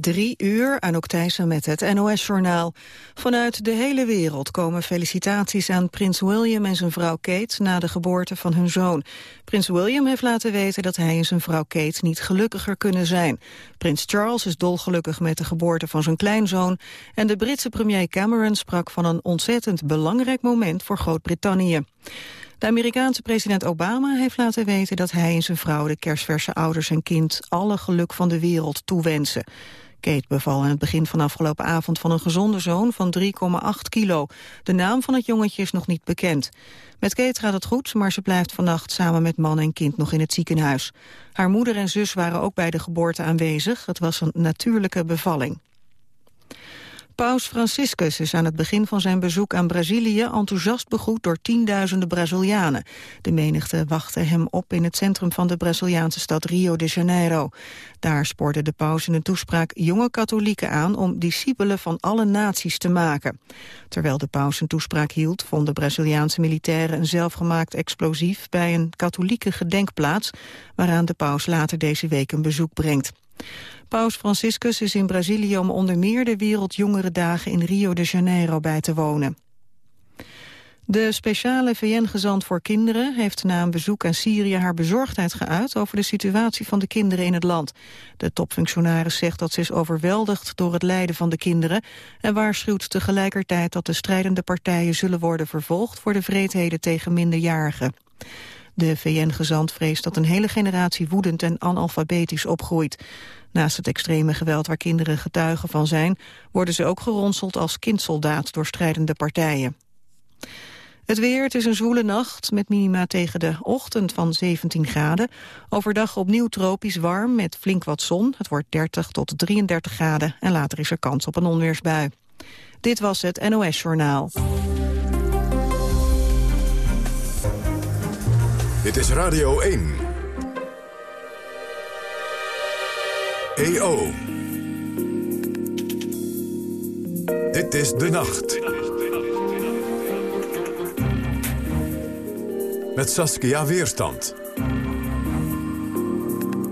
Drie uur, Anouk Thijssen met het NOS-journaal. Vanuit de hele wereld komen felicitaties aan prins William en zijn vrouw Kate... na de geboorte van hun zoon. Prins William heeft laten weten dat hij en zijn vrouw Kate niet gelukkiger kunnen zijn. Prins Charles is dolgelukkig met de geboorte van zijn kleinzoon... en de Britse premier Cameron sprak van een ontzettend belangrijk moment voor Groot-Brittannië. De Amerikaanse president Obama heeft laten weten dat hij en zijn vrouw de kerstverse ouders en kind alle geluk van de wereld toewensen. Kate beval aan het begin van afgelopen avond van een gezonde zoon van 3,8 kilo. De naam van het jongetje is nog niet bekend. Met Kate gaat het goed, maar ze blijft vannacht samen met man en kind nog in het ziekenhuis. Haar moeder en zus waren ook bij de geboorte aanwezig. Het was een natuurlijke bevalling. Paus Franciscus is aan het begin van zijn bezoek aan Brazilië enthousiast begroet door tienduizenden Brazilianen. De menigte wachtte hem op in het centrum van de Braziliaanse stad Rio de Janeiro. Daar spoorde de paus in een toespraak jonge katholieken aan om discipelen van alle naties te maken. Terwijl de paus een toespraak hield, vonden Braziliaanse militairen een zelfgemaakt explosief bij een katholieke gedenkplaats, waaraan de paus later deze week een bezoek brengt. Paus Franciscus is in Brazilië om onder meer de Wereldjongerendagen in Rio de Janeiro bij te wonen. De speciale VN-gezant voor kinderen heeft na een bezoek aan Syrië haar bezorgdheid geuit over de situatie van de kinderen in het land. De topfunctionaris zegt dat ze is overweldigd door het lijden van de kinderen en waarschuwt tegelijkertijd dat de strijdende partijen zullen worden vervolgd voor de vreedheden tegen minderjarigen. De VN-gezant vreest dat een hele generatie woedend en analfabetisch opgroeit. Naast het extreme geweld waar kinderen getuigen van zijn... worden ze ook geronseld als kindsoldaat door strijdende partijen. Het weer, het is een zwoele nacht met minima tegen de ochtend van 17 graden. Overdag opnieuw tropisch warm met flink wat zon. Het wordt 30 tot 33 graden en later is er kans op een onweersbui. Dit was het NOS Journaal. Dit is Radio 1. EO. Dit is De Nacht. Met Saskia Weerstand.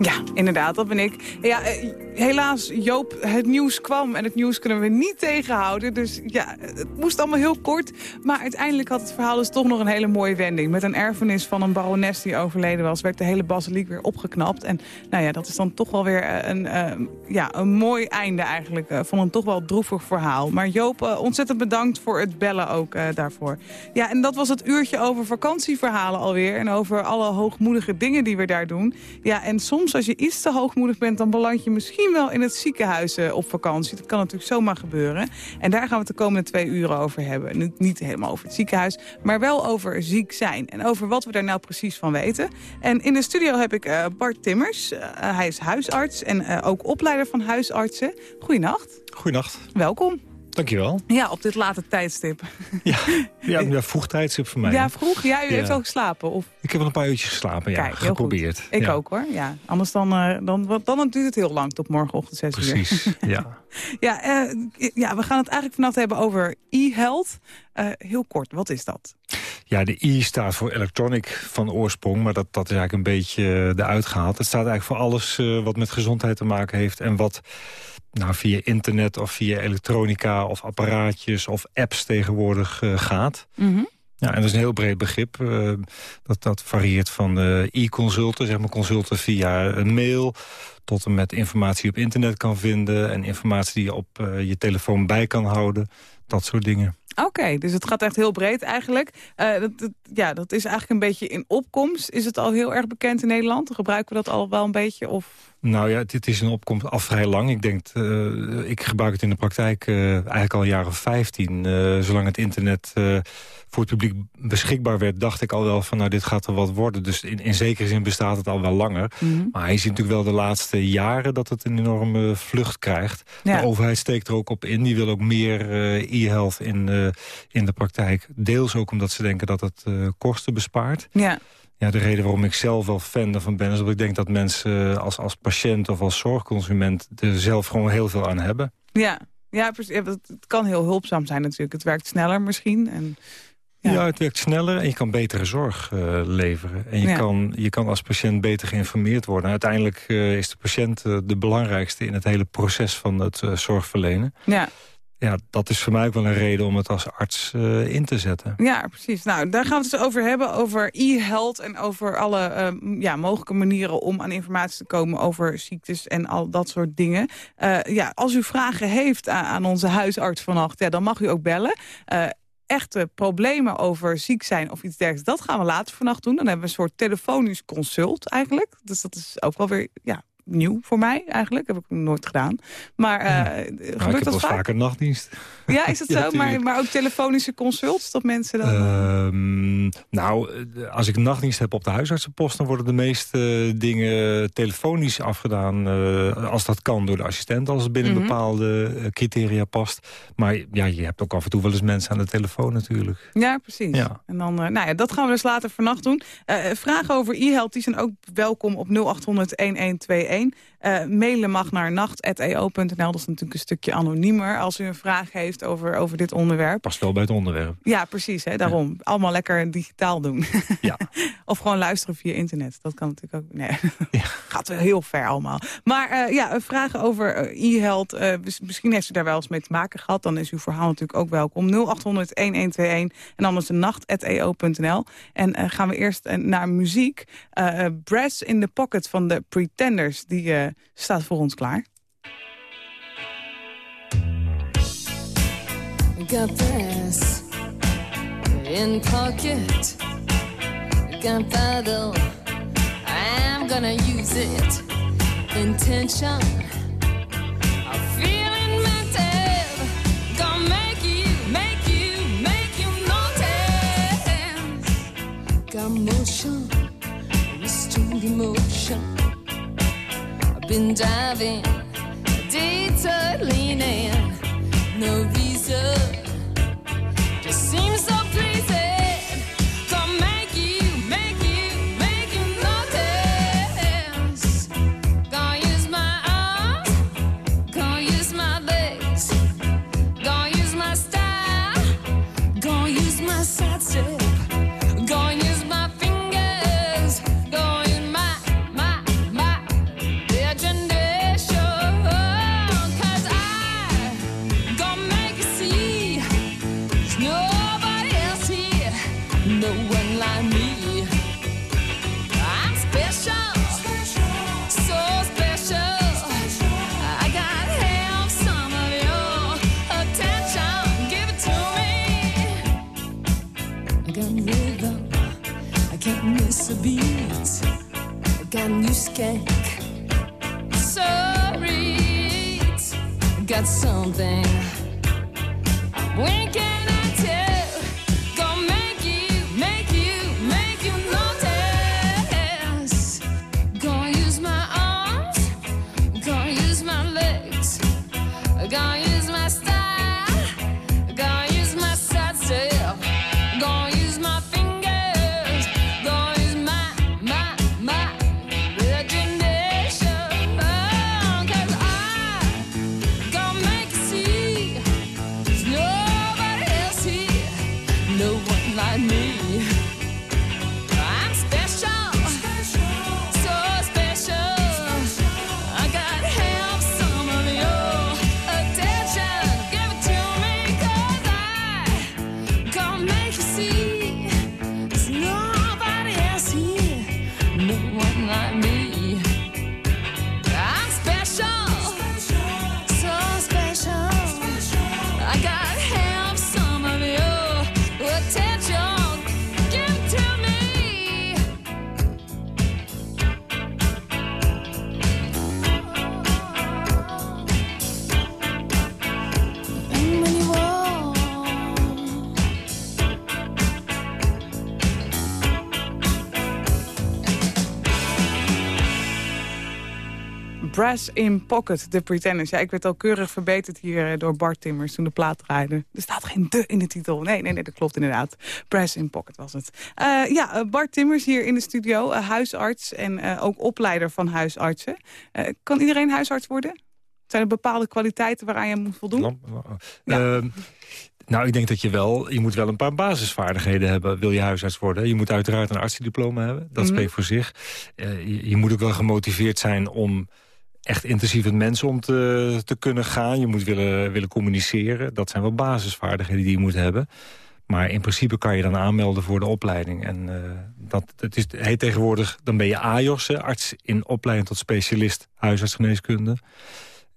Ja, inderdaad, dat ben ik. Ja, eh, helaas, Joop, het nieuws kwam en het nieuws kunnen we niet tegenhouden. Dus ja, het moest allemaal heel kort. Maar uiteindelijk had het verhaal dus toch nog een hele mooie wending. Met een erfenis van een barones die overleden was... werd de hele basiliek weer opgeknapt. En nou ja, dat is dan toch wel weer eh, een, uh, ja, een mooi einde eigenlijk... Uh, van een toch wel droevig verhaal. Maar Joop, ontzettend bedankt voor het bellen ook daarvoor. Ja, en dat was het uurtje over vakantieverhalen alweer. En over alle hoogmoedige dingen die we daar doen. Ja, en soms als je iets te hoogmoedig bent... dan beland je misschien misschien wel in het ziekenhuis uh, op vakantie. Dat kan natuurlijk zomaar gebeuren. En daar gaan we het de komende twee uren over hebben. Niet, niet helemaal over het ziekenhuis, maar wel over ziek zijn. En over wat we daar nou precies van weten. En in de studio heb ik uh, Bart Timmers. Uh, hij is huisarts en ook opleider van huisartsen. Goedenacht. Goedenacht. Welkom. Dankjewel. Ja, op dit late tijdstip. Ja, ja, ja vroeg tijdstip voor mij. Ja, vroeg? Ja, u heeft al geslapen? Of? Ik heb wel een paar uurtjes geslapen, ja. Kijk, geprobeerd. Ik ook hoor, ja. Anders dan, uh, dan, dan duurt het heel lang tot morgenochtend 6 uur. Precies, ja. ja, uh, ja, we gaan het eigenlijk vannacht hebben over e-health. Uh, heel kort, wat is dat? Ja, de I staat voor electronic van oorsprong, maar dat, dat is eigenlijk een beetje eruit gehaald. Het staat eigenlijk voor alles wat met gezondheid te maken heeft en wat nou, via internet of via elektronica of apparaatjes of apps tegenwoordig uh, gaat. Mm Ja, en dat is een heel breed begrip. Uh, dat, dat varieert van uh, e-consulten, zeg maar consulten via een mail... tot en met informatie op internet kan vinden... en informatie die je op je telefoon bij kan houden. Dat soort dingen. Oké, dus het gaat echt heel breed eigenlijk. Dat, ja, dat is eigenlijk een beetje in opkomst. Is het al heel erg bekend in Nederland? Gebruiken we dat al wel een beetje? Of... Nou ja, dit is een opkomst al vrij lang. Ik denk, uh, ik gebruik het in de praktijk uh, eigenlijk al een jaar of 15. zolang het internet voor het publiek beschikbaar werd... dacht ik al wel van, nou, dit gaat er wat worden. Dus in, in zekere zin bestaat het al wel langer. Mm -hmm. Maar je ziet natuurlijk wel de laatste jaren... dat het een enorme vlucht krijgt. Ja. De overheid steekt er ook op in. Die wil ook meer e-health in, in de praktijk. Deels ook omdat ze denken dat het kosten bespaart. Ja. Ja, de reden waarom ik zelf wel fan ervan ben... is dat ik denk dat mensen als, als patiënt of als zorgconsument... er zelf gewoon heel veel aan hebben. Ja, ja, het kan heel hulpzaam zijn natuurlijk. Het werkt sneller misschien. En Ja. het werkt sneller en je kan betere zorg uh, leveren. En je, Ja. kan, je kan als patiënt beter geïnformeerd worden. Uiteindelijk uh, is de patiënt uh, de belangrijkste in het hele proces van het zorgverlenen. Ja. Ja, dat is voor mij ook wel een reden om het als arts in te zetten. Ja, precies. Nou, daar gaan we het dus over hebben. Over e-health en over alle ja, mogelijke manieren om aan informatie te komen over ziektes en al dat soort dingen. ja, als u vragen heeft aan, onze huisarts vannacht, ja, dan mag u ook bellen echte problemen over ziek zijn of iets dergelijks... dat gaan we later vannacht doen. Dan hebben we een soort telefonisch consult eigenlijk. Dus dat is ook wel weer ja, nieuw voor mij eigenlijk. heb ik nooit gedaan. Maar uh, ja. gebeurt nou, ik dat vaak? vaak een nachtdienst. Ja, is dat Ja, zo? Maar, maar ook telefonische consults, dat mensen dan... Ehm, nou, eh, als ik nachtdienst heb op de huisartsenpost... dan worden de meeste eh, dingen telefonisch afgedaan... eh, als dat kan door de assistent, als het binnen Mhm. bepaalde criteria past. Maar ja, je hebt ook af en toe wel eens mensen aan de telefoon natuurlijk. Ja, precies. Ja. En dan, eh, nou ja, dat gaan we dus later vannacht doen. Vragen over e-health die zijn ook welkom op 0800-1121. Eh, mailen mag naar nacht.eo.nl. Dat is natuurlijk een stukje anoniemer als u een vraag heeft over, over dit onderwerp. Past wel bij het onderwerp. Ja, precies. Hè, daarom. Allemaal lekker digitaal doen. Ja. of gewoon luisteren via internet. Dat kan natuurlijk ook. Nee, gaat wel heel ver allemaal. Maar eh, ja, vragen over eh, e-health. eh, mis- misschien heeft u daar wel eens mee te maken gehad. Dan is uw verhaal natuurlijk ook welkom. 0800-1121 en anders de nacht.eo.nl. En eh, gaan we eerst naar muziek. Brass in the Pocket van de Pretenders. Die eh, staat voor ons klaar. Got this in pocket. Gunpowder. I'm gonna use it. Intention. I'm feeling mental. Gonna make you, make you, make you notice. Got motion, restrained emotion. I've been diving, detour leaning. No reason, just seems Brass in Pocket, de Pretenders. Ja, ik werd al keurig verbeterd hier eh, door Bart Timmers toen de plaat draaide. Er staat geen de in de titel. Nee, nee, nee, dat klopt inderdaad. Brass in Pocket was het. Eh, ja, eh, Bart Timmers hier in de studio, huisarts en ook opleider van huisartsen. Kan iedereen huisarts worden? Zijn er bepaalde kwaliteiten waaraan je moet voldoen? Lamp- Ja. Ehm, Nou, ik denk dat je wel, je moet wel een paar basisvaardigheden hebben, wil je huisarts worden. Je moet uiteraard een artsendiploma hebben, dat Mhm. spreekt voor zich. Je, je moet ook wel gemotiveerd zijn om echt intensief met mensen om te, te kunnen gaan. Je moet willen, willen communiceren. Dat zijn wel basisvaardigheden die je moet hebben. Maar in principe kan je dan aanmelden voor de opleiding. En eh, dat, is, tegenwoordig, dan ben je AJOS, arts in opleiding tot specialist huisartsgeneeskunde.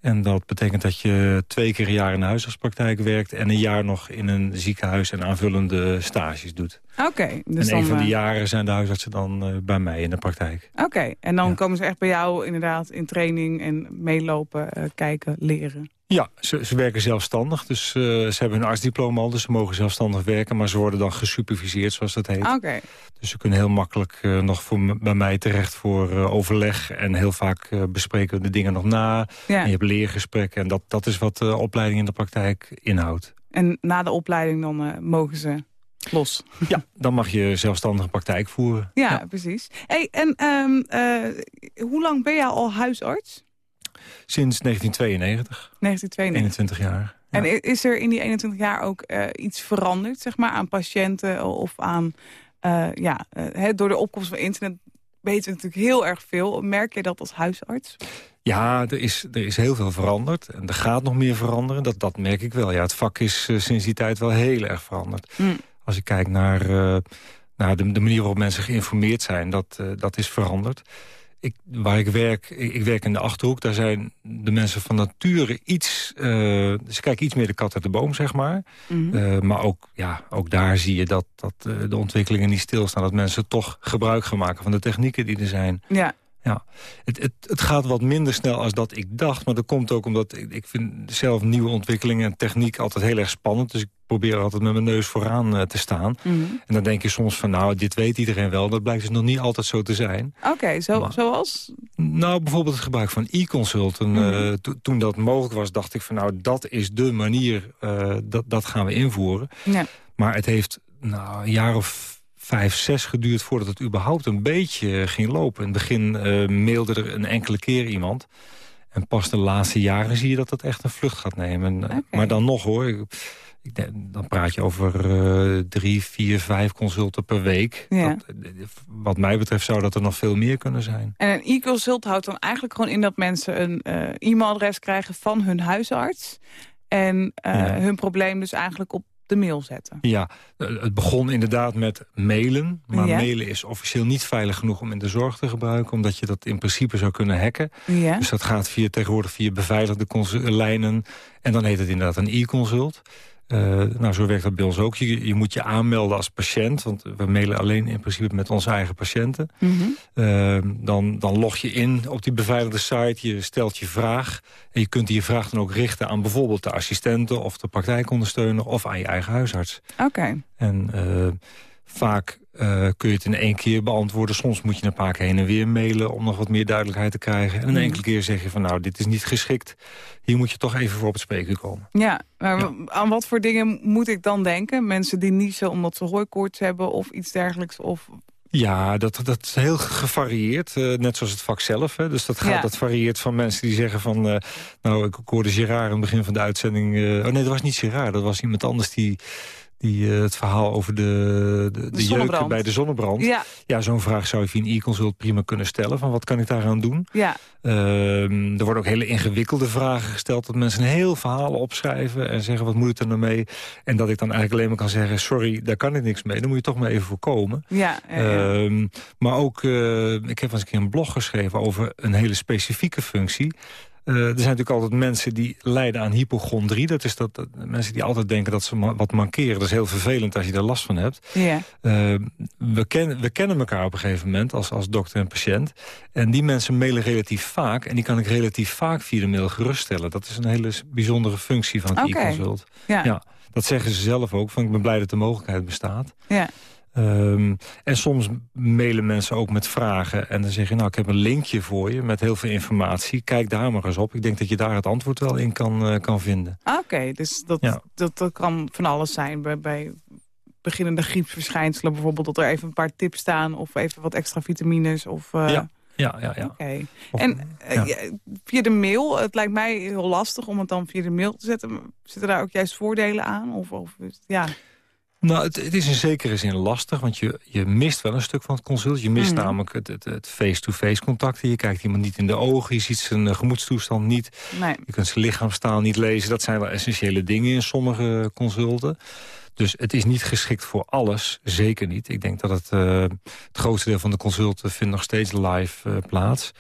En dat betekent dat je twee keer een jaar in de huisartspraktijk werkt... en een jaar nog in een ziekenhuis en aanvullende stages doet. Oké, dus en een dan, van die eh, jaren zijn de huisartsen dan eh, bij mij in de praktijk. Oké, en dan Ja. komen ze echt bij jou inderdaad in training en meelopen, eh, kijken, leren. Ja, ze, ze werken zelfstandig. Dus eh, ze hebben hun artsdiploma al, dus ze mogen zelfstandig werken. Maar ze worden dan gesuperviseerd, zoals dat heet. Oké, Dus ze kunnen heel makkelijk eh, nog voor, bij mij terecht voor eh, overleg. En heel vaak bespreken we de dingen nog na. ja. En je hebt leergesprekken. En dat, dat is wat de opleiding in de praktijk inhoudt. En na de opleiding dan mogen ze los. Ja, dan mag je zelfstandige praktijk voeren. Ja, precies. Hey, en ehm, eh, hoe lang ben jij al huisarts? Sinds 1992, 1992. 21 jaar. Ja. En is er in die 21 jaar ook eh, iets veranderd, zeg maar, aan patiënten of aan, eh, ja, eh, door de opkomst van internet weten we natuurlijk heel erg veel. Merk je dat als huisarts? Ja, er is, er is heel veel veranderd. En er gaat nog meer veranderen. Dat, dat merk ik wel. Ja, het vak is sinds die tijd wel heel erg veranderd. Mm. Als ik kijk naar, naar de, de manier waarop mensen geïnformeerd zijn, dat, dat is veranderd. Ik, waar ik werk, ik, ik werk in de Achterhoek, daar zijn de mensen van nature iets... eh, ze kijken iets meer de kat uit de boom, zeg maar. Mhm. Eh, maar ook, ja, ook daar zie je dat, dat eh, de ontwikkelingen niet stilstaan. Dat mensen toch gebruik gaan maken van de technieken die er zijn. ja, Het, het, het gaat wat minder snel als dat ik dacht. Maar dat komt ook omdat ik, ik vind zelf nieuwe ontwikkelingen en techniek altijd heel erg spannend. Dus ik probeer altijd met mijn neus vooraan eh, te staan. Mhm. En dan denk je soms van, nou, dit weet iedereen wel. Dat blijkt dus nog niet altijd zo te zijn. Oké, zo, Maar- zoals? Nou, bijvoorbeeld het gebruik van e-consult. En, Mhm. eh, to- toen dat mogelijk was, dacht ik van, nou, dat is de manier. eh, dat, dat gaan we invoeren. Ja. Maar het heeft nou, een jaar of vijf, zes geduurd voordat het überhaupt een beetje ging lopen. In het begin eh, mailde er een enkele keer iemand. En pas de laatste jaren zie je dat het echt een vlucht gaat nemen. En, eh. Maar dan nog hoor, ik, ik dan praat je over eh, drie, vier, vijf consulten per week. Ja. Dat, eh, wat mij betreft zou dat er nog veel meer kunnen zijn. En een e-consult houdt dan eigenlijk gewoon in dat mensen een eh, e-mailadres krijgen van hun huisarts. En eh, Ja. hun probleem dus eigenlijk op de mail zetten. Ja, eh, het begon inderdaad met mailen. Maar Ja. mailen is officieel niet veilig genoeg om in de zorg te gebruiken. Omdat je dat in principe zou kunnen hacken. Ja. Dus dat gaat via, tegenwoordig via beveiligde lijnen. En dan heet het inderdaad een e-consult. Eh, nou, zo werkt dat bij ons ook. Je, je moet je aanmelden als patiënt. Want we mailen alleen in principe met onze eigen patiënten. Mhm. Eh, dan, dan log je in op die beveiligde site. Je stelt je vraag. En je kunt die vraag dan ook richten aan bijvoorbeeld de assistenten... of de praktijkondersteuner of aan je eigen huisarts. Oké. En eh, vaak eh, kun je het in één keer beantwoorden. Soms moet je een paar keer heen en weer mailen om nog wat meer duidelijkheid te krijgen. En een Mhm. enkele keer zeg je van nou, dit is niet geschikt. Hier moet je toch even voor op het spreekuur komen. Ja, maar Ja. aan wat voor dingen moet ik dan denken? Mensen die niezen omdat ze hooikoorts hebben of iets dergelijks? Of... Ja, dat, dat is heel gevarieerd. eh, net zoals het vak zelf. Hè. Dus dat, gaat, Ja. dat varieert van mensen die zeggen van... eh, nou, ik, hoorde Gerard in het begin van de uitzending... oh nee, dat was niet Gerard. Dat was iemand anders die... die eh, het verhaal over de, de, de, jeuken bij de zonnebrand. Ja, Ja, zo'n vraag zou je via een e-consult prima kunnen stellen. Van wat kan ik daaraan doen? ja, Ehm, er worden ook hele ingewikkelde vragen gesteld... dat mensen een heel verhaal opschrijven en zeggen... wat moet ik er nou mee? En dat ik dan eigenlijk alleen maar kan zeggen... sorry, daar kan ik niks mee. Dan moet je toch maar even voorkomen. ja. ja, ja. Ehm, maar ook, eh, ik heb eens een keer een blog geschreven... over een hele specifieke functie. Eh, er zijn natuurlijk altijd mensen die lijden aan hypochondrie. Dat is dat, dat mensen die altijd denken dat ze ma- wat mankeren. Dat is heel vervelend als je daar last van hebt. ja. Uh, we, ken, we kennen elkaar op een gegeven moment als, als dokter en patiënt. En die mensen mailen relatief vaak. En die kan ik relatief vaak via de mail geruststellen. Dat is een hele bijzondere functie van het Oké. e-consult. Ja. Ja. Dat zeggen ze zelf ook. Van, ik ben blij dat de mogelijkheid bestaat. Ja. Ehm, en soms mailen mensen ook met vragen. En dan zeg je, nou, ik heb een linkje voor je met heel veel informatie. Kijk daar maar eens op. Ik denk dat je daar het antwoord wel in kan, eh, kan vinden. Ah, Oké, dus dat, Ja. dat, dat kan van alles zijn. Bij, bij beginnende griepsverschijnselen bijvoorbeeld... dat er even een paar tips staan of even wat extra vitamines. Of, eh, Ja. Ja, ja, ja. Of- En eh, ja, via de mail, het lijkt mij heel lastig om het dan via de mail te zetten. Zitten daar ook juist voordelen aan? Of, of ja, Nou, het, het is in zekere zin lastig, want je, je mist wel een stuk van het consult. Je mist Mhm. namelijk het- het het face-to-face contact. Je kijkt iemand niet in de ogen, je ziet zijn eh, gemoedstoestand niet. nee. Je kunt zijn lichaamstaal niet lezen. Dat zijn wel essentiële dingen in sommige consulten. Dus het is niet geschikt voor alles, zeker niet. Ik denk dat het, eh, het grootste deel van de consulten vindt nog steeds live eh, plaats.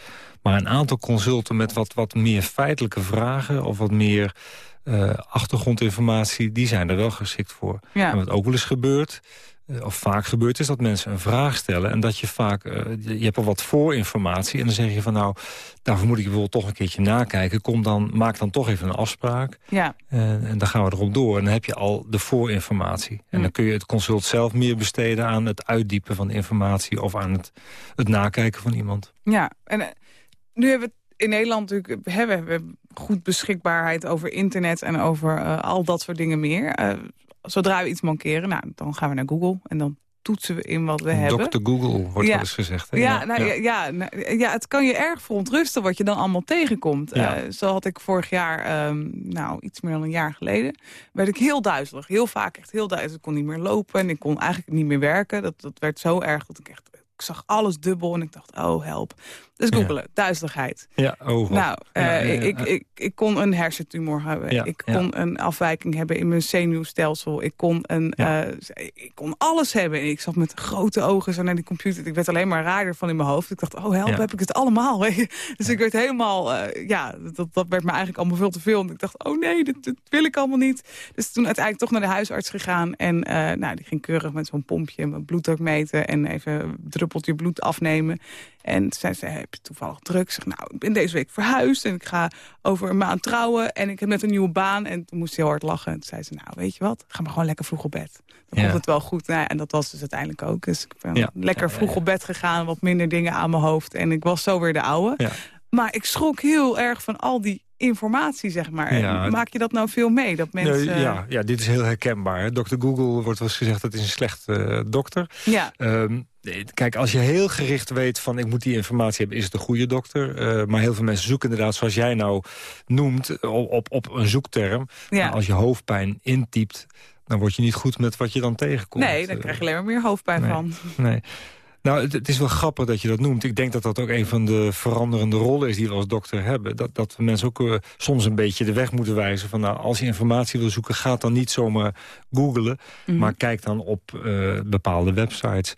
Maar een aantal consulten met wat, wat meer feitelijke vragen... of wat meer eh, achtergrondinformatie, die zijn er wel geschikt voor. Ja. En wat ook wel eens gebeurt, eh, of vaak gebeurt... is dat mensen een vraag stellen en dat je vaak... eh, je hebt al wat voorinformatie en dan zeg je van... nou, daarvoor moet ik bijvoorbeeld toch een keertje nakijken. Kom dan, maak dan toch even een afspraak. ja. En, en dan gaan we erop door. En dan heb je al de voorinformatie. En dan kun je het consult zelf meer besteden... aan het uitdiepen van informatie... of aan het, het nakijken van iemand. Ja, en nu hebben we in Nederland natuurlijk hebben we goed beschikbaarheid over internet en over eh, al dat soort dingen meer. Eh, zodra we iets mankeren, nou, dan gaan we naar Google en dan toetsen we in wat we hebben. Dr. Google wordt Ja. wel eens gezegd. hè? Ja, nou, ja. Ja, nou, ja, het kan je erg verontrusten wat je dan allemaal tegenkomt. Eh, zo had ik vorig jaar, ehm, nou iets meer dan een jaar geleden, werd ik heel duizelig. Heel vaak echt heel duizelig. Ik kon niet meer lopen en ik kon eigenlijk niet meer werken. Dat, dat werd zo erg dat ik echt, ik zag alles dubbel en ik dacht, oh help. Dus Ja. googelen, duizeligheid. Ja, oh god. Nou, Ja, eh, ja, ja. Ik, ik, ik kon een hersentumor hebben. Ja, ik ja. kon een afwijking hebben in mijn zenuwstelsel. Ik kon, een, Ja. eh, ik kon alles hebben. En ik zat met grote ogen zo naar die computer. Ik werd alleen maar raarder van in mijn hoofd. Ik dacht, oh help, Ja. heb ik het allemaal? dus ik werd helemaal, eh, ja, dat, dat werd me eigenlijk allemaal veel te veel. En ik dacht, oh nee, dit, dit wil ik allemaal niet. Dus toen uiteindelijk toch naar de huisarts gegaan. En nou, die ging keurig met zo'n pompje mijn bloeddruk meten. En even druppeltje bloed afnemen. En zei ze, heb je toevallig druk? Zeg, nou, ik ben deze week verhuisd en ik ga over een maand trouwen. En ik heb net een nieuwe baan. En toen moest ze heel hard lachen. En toen zei ze, nou, weet je wat? Ga maar gewoon lekker vroeg op bed. Dan Ja. komt het wel goed. Nou en dat was dus uiteindelijk ook. Dus ik ben Ja. lekker vroeg op bed gegaan. Wat minder dingen aan mijn hoofd. En ik was zo weer de oude. Maar ik schrok heel erg van al die informatie, zeg maar. Ja. Maak je dat nou veel mee? Dat mensen... Nee, ja, ja, dit is heel herkenbaar. hè. Dr. Google wordt wel eens gezegd dat is een slechte eh, dokter. ja. Nee, kijk, als je heel gericht weet van ik moet die informatie hebben, is het een goede dokter. Eh, maar heel veel mensen zoeken inderdaad, zoals jij nou noemt, op, op, op een zoekterm. Ja. Maar als je hoofdpijn intypt, dan word je niet goed met wat je dan tegenkomt. Nee, dan Eh, krijg je alleen maar meer hoofdpijn nee. van. Nee. Nou, het, het is wel grappig dat je dat noemt. Ik denk dat dat ook een van de veranderende rollen is die we als dokter hebben. Dat, dat we mensen ook eh, soms een beetje de weg moeten wijzen. Van nou, als je informatie wil zoeken, ga dan niet zomaar googlen. Mhm. Maar kijk dan op eh, bepaalde websites.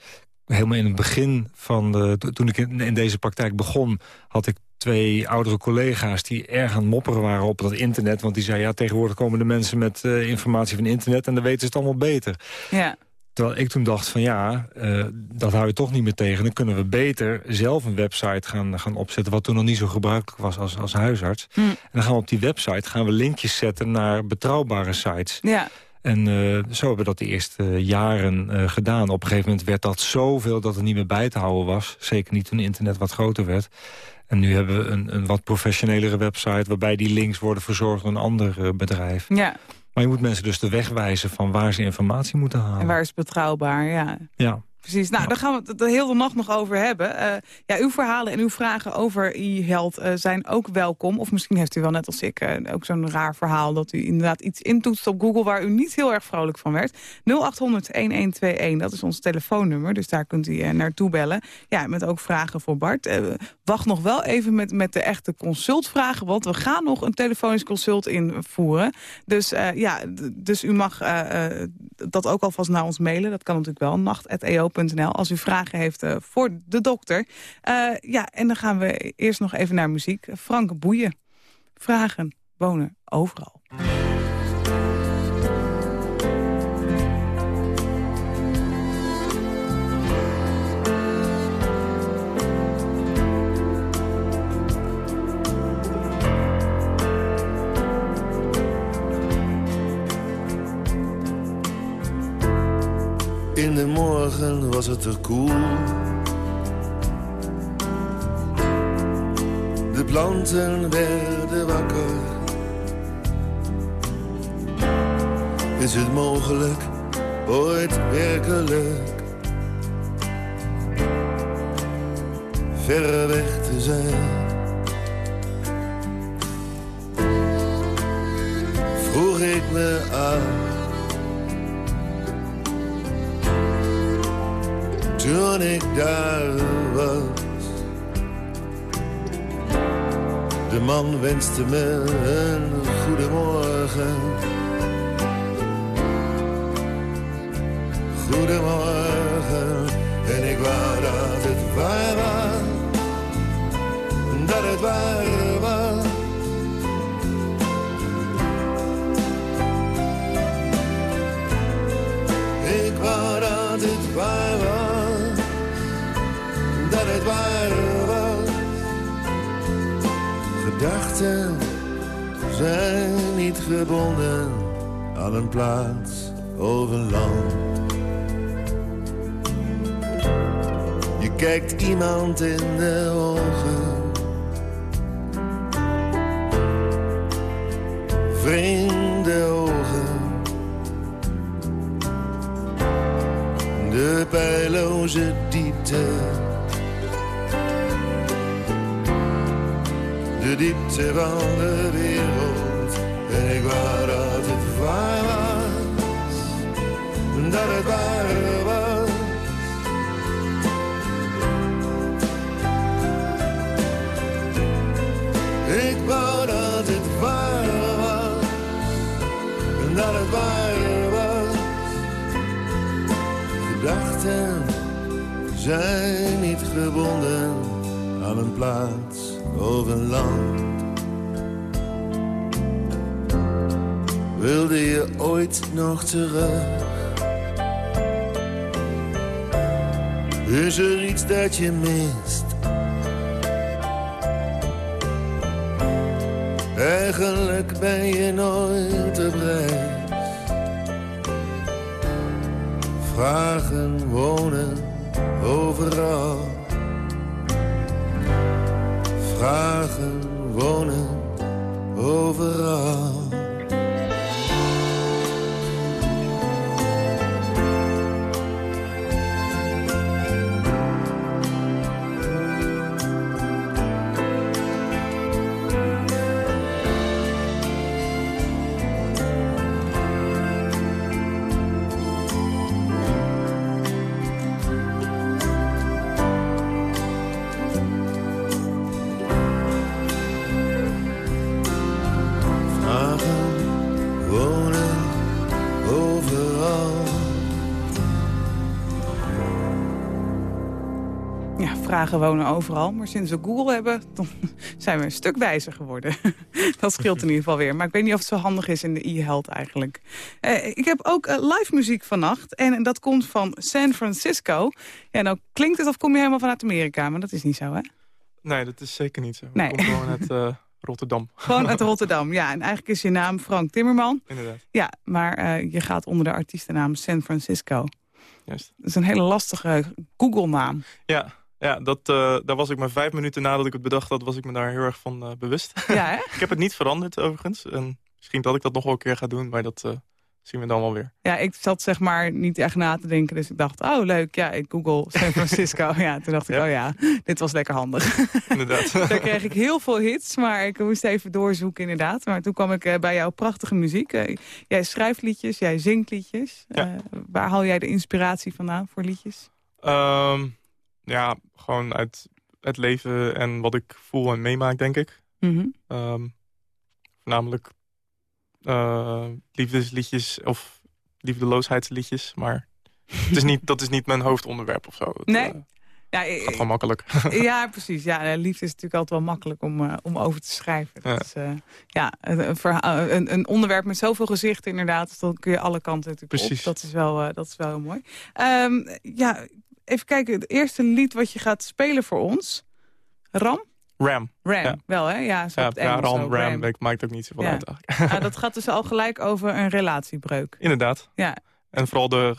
Helemaal in het begin van de... to- Toen ik in, in deze praktijk begon, had ik twee oudere collega's... die erg aan het mopperen waren op dat internet. Want die zeiden, ja, tegenwoordig komen de mensen met eh, informatie van internet... en dan weten ze het allemaal beter. Ja. Terwijl ik toen dacht van ja, eh, dat hou je toch niet meer tegen. Dan kunnen we beter zelf een website gaan, gaan opzetten... wat toen nog niet zo gebruikelijk was als, als huisarts. Hm. En dan gaan we op die website gaan we linkjes zetten naar betrouwbare sites. Ja. En eh, zo hebben we dat de eerste jaren eh, gedaan. Op een gegeven moment werd dat zoveel dat het niet meer bij te houden was. Zeker niet toen internet wat groter werd. En nu hebben we een, een wat professionelere website... waarbij die links worden verzorgd door een ander bedrijf. ja. Maar je moet mensen dus de weg wijzen van waar ze informatie moeten halen. En waar is betrouwbaar? Ja. Ja. Precies, nou, daar gaan we het de hele nacht nog over hebben. Eh, ja, uw verhalen en uw vragen over e-health eh, zijn ook welkom. Of misschien heeft u wel net als ik eh, ook zo'n raar verhaal... dat u inderdaad iets intoetst op Google waar u niet heel erg vrolijk van werd. 0800-1121, dat is ons telefoonnummer. Dus daar kunt u naartoe bellen. Ja, met ook vragen voor Bart. Wacht nog wel even met, met de echte consultvragen... want we gaan nog een telefonisch consult invoeren. Dus ja, dus u mag dat ook alvast naar ons mailen. Dat kan natuurlijk wel, Als u vragen heeft eh, voor de dokter. Eh, ja, en dan gaan we eerst nog even naar muziek. Frank Boeien. Vragen wonen overal. In de morgen was het er koel. De planten werden wakker. Is het mogelijk, ooit werkelijk? ver weg te zijn. Vroeg ik me af. Toen ik daar was. De man wenste me een goedemorgen. Goedemorgen. En ik wou dat het waar was. Dat het waar was. Ik wou dat Gedachten zijn niet gebonden aan een plaats of een land. Je kijkt iemand in de ogen. Vreemde ogen. De pijloze diepte. De diepte van de wereld. En ik wou dat het waar was. Dat het waar was. Ik wou dat het waar was. Dat het waar was. Gedachten zijn niet gebonden aan een plaats een land. Wilde je ooit nog terug? Is er iets dat je mist? Eigenlijk ben je nooit op reis. Vragen wonen overal. Vragen wonen overal. Maar sinds we Google hebben, dan zijn we een stuk wijzer geworden. dat scheelt in ieder geval weer. Maar ik weet niet of het zo handig is in de e-health eigenlijk. Eh, ik heb ook eh, live muziek vannacht. En dat komt van San Francisco. Ja, nou klinkt het of kom je helemaal vanuit Amerika. Maar dat is niet zo, hè? Nee, dat is zeker niet zo. Ik Nee. kom gewoon uit eh, Rotterdam. Gewoon uit Rotterdam. Ja, en eigenlijk is je naam Frank Timmerman. Inderdaad, Ja, maar je gaat onder de artiestennaam San Francisco. juist. Dat is een hele lastige Google-naam. Ja, ja dat, eh, daar was ik maar vijf minuten nadat ik het bedacht had... was ik me daar heel erg van eh, bewust. Ja, hè? ik heb het niet veranderd overigens. En misschien dat ik dat nog wel een keer ga doen, maar dat eh, zien we dan wel weer. Ja, ik zat zeg maar niet echt na te denken. Dus ik dacht, oh leuk, ja, ik google San Francisco. ja, toen dacht ik, Ja. oh ja, dit was lekker handig. Inderdaad. Daar kreeg ik heel veel hits, maar ik moest even doorzoeken inderdaad. Maar toen kwam ik bij jouw prachtige muziek. Jij schrijft liedjes, jij zingt liedjes. Ja. Waar haal jij de inspiratie vandaan voor liedjes? Ehm, ja, gewoon uit het leven en wat ik voel en meemaak, denk ik. Ehm, voornamelijk eh, liefdesliedjes of liefdeloosheidsliedjes. Maar het is niet, dat is niet mijn hoofdonderwerp of zo. Het, Nee? eh, Ja, gaat gewoon makkelijk. ja, precies. Ja, eh, liefde is natuurlijk altijd wel makkelijk om, om over te schrijven. Ja. Dat is, ja, een, een verhaal- een, een onderwerp met zoveel gezichten inderdaad. Dus dan kun je alle kanten natuurlijk Precies. op. Dat is wel, dat is wel heel mooi. Ehm, ja, even kijken. Het eerste lied wat je gaat spelen voor ons. Ram? Ram. Ram, Ja. wel hè? Ja, zo Ja, het Engels Ram, Ram, ik maakt ook niet zoveel Ja. uit eigenlijk. Ah, dat gaat dus al gelijk over een relatiebreuk. Inderdaad. Ja, En vooral de,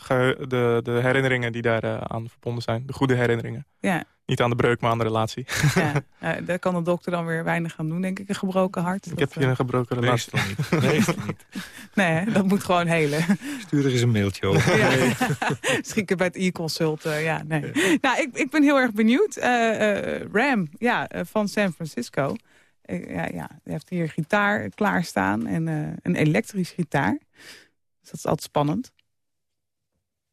de, de herinneringen die daar eh, aan verbonden zijn. De goede herinneringen. Ja, Niet aan de breuk, maar aan de relatie. ja. Eh, daar kan de dokter dan weer weinig aan doen, denk ik. Een gebroken hart. Ik Dat, heb hier eh, een gebroken relatie. Meestal niet. Meestal niet. Nee, dat moet gewoon helen. Stuur er eens een mailtje over. Ja. Schikken bij het e-consult. ja, nee. Nou, ik, ik ben heel erg benieuwd. Eh, eh, Ram, ja, van San Francisco. Ja, ja, hij heeft hier gitaar klaarstaan en eh, een elektrisch gitaar. Dus dat is altijd spannend.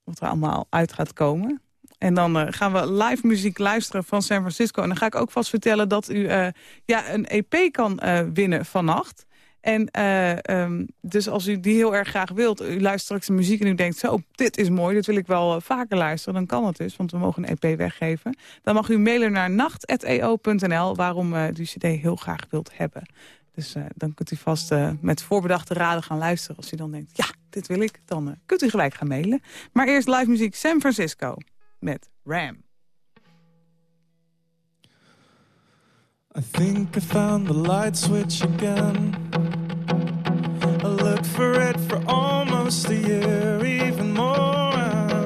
Wat er allemaal uit gaat komen. En dan eh, gaan we live muziek luisteren van San Francisco. En dan ga ik ook vast vertellen dat u eh, ja, een EP kan eh, winnen vannacht. En eh, ehm, dus als u die heel erg graag wilt, u luistert straks de muziek en u denkt... zo, dit is mooi, dit wil ik wel vaker luisteren. Dan kan het dus, want we mogen een EP weggeven. Dan mag u mailen naar nacht.eo.nl waarom u die cd heel graag wilt hebben. Dus eh, dan kunt u vast eh, met voorbedachte raden gaan luisteren. Als u dan denkt, ja, dit wil ik, dan eh, kunt u gelijk gaan mailen. Maar eerst live muziek San Francisco met Ram. I think I found the light switch again. I looked for it for almost a year, even more.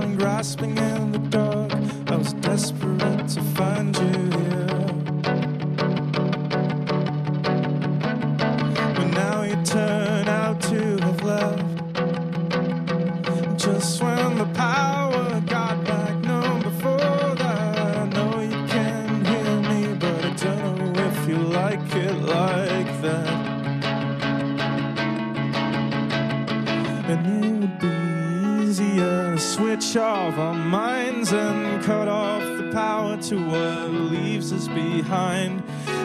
I'm grasping in the dark. I was desperate to find you here. Just when the power got back, no, before that, I know you can hear me, but I don't know if you like it like that. And it would be easier to switch off our minds and cut off the power to what leaves us behind.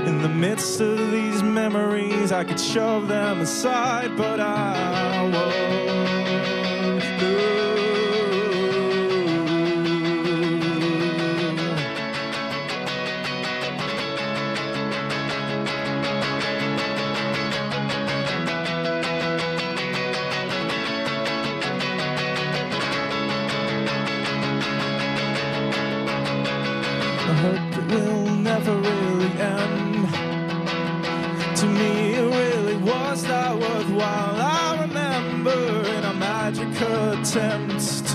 In the midst of these memories, I could shove them aside, but I won't.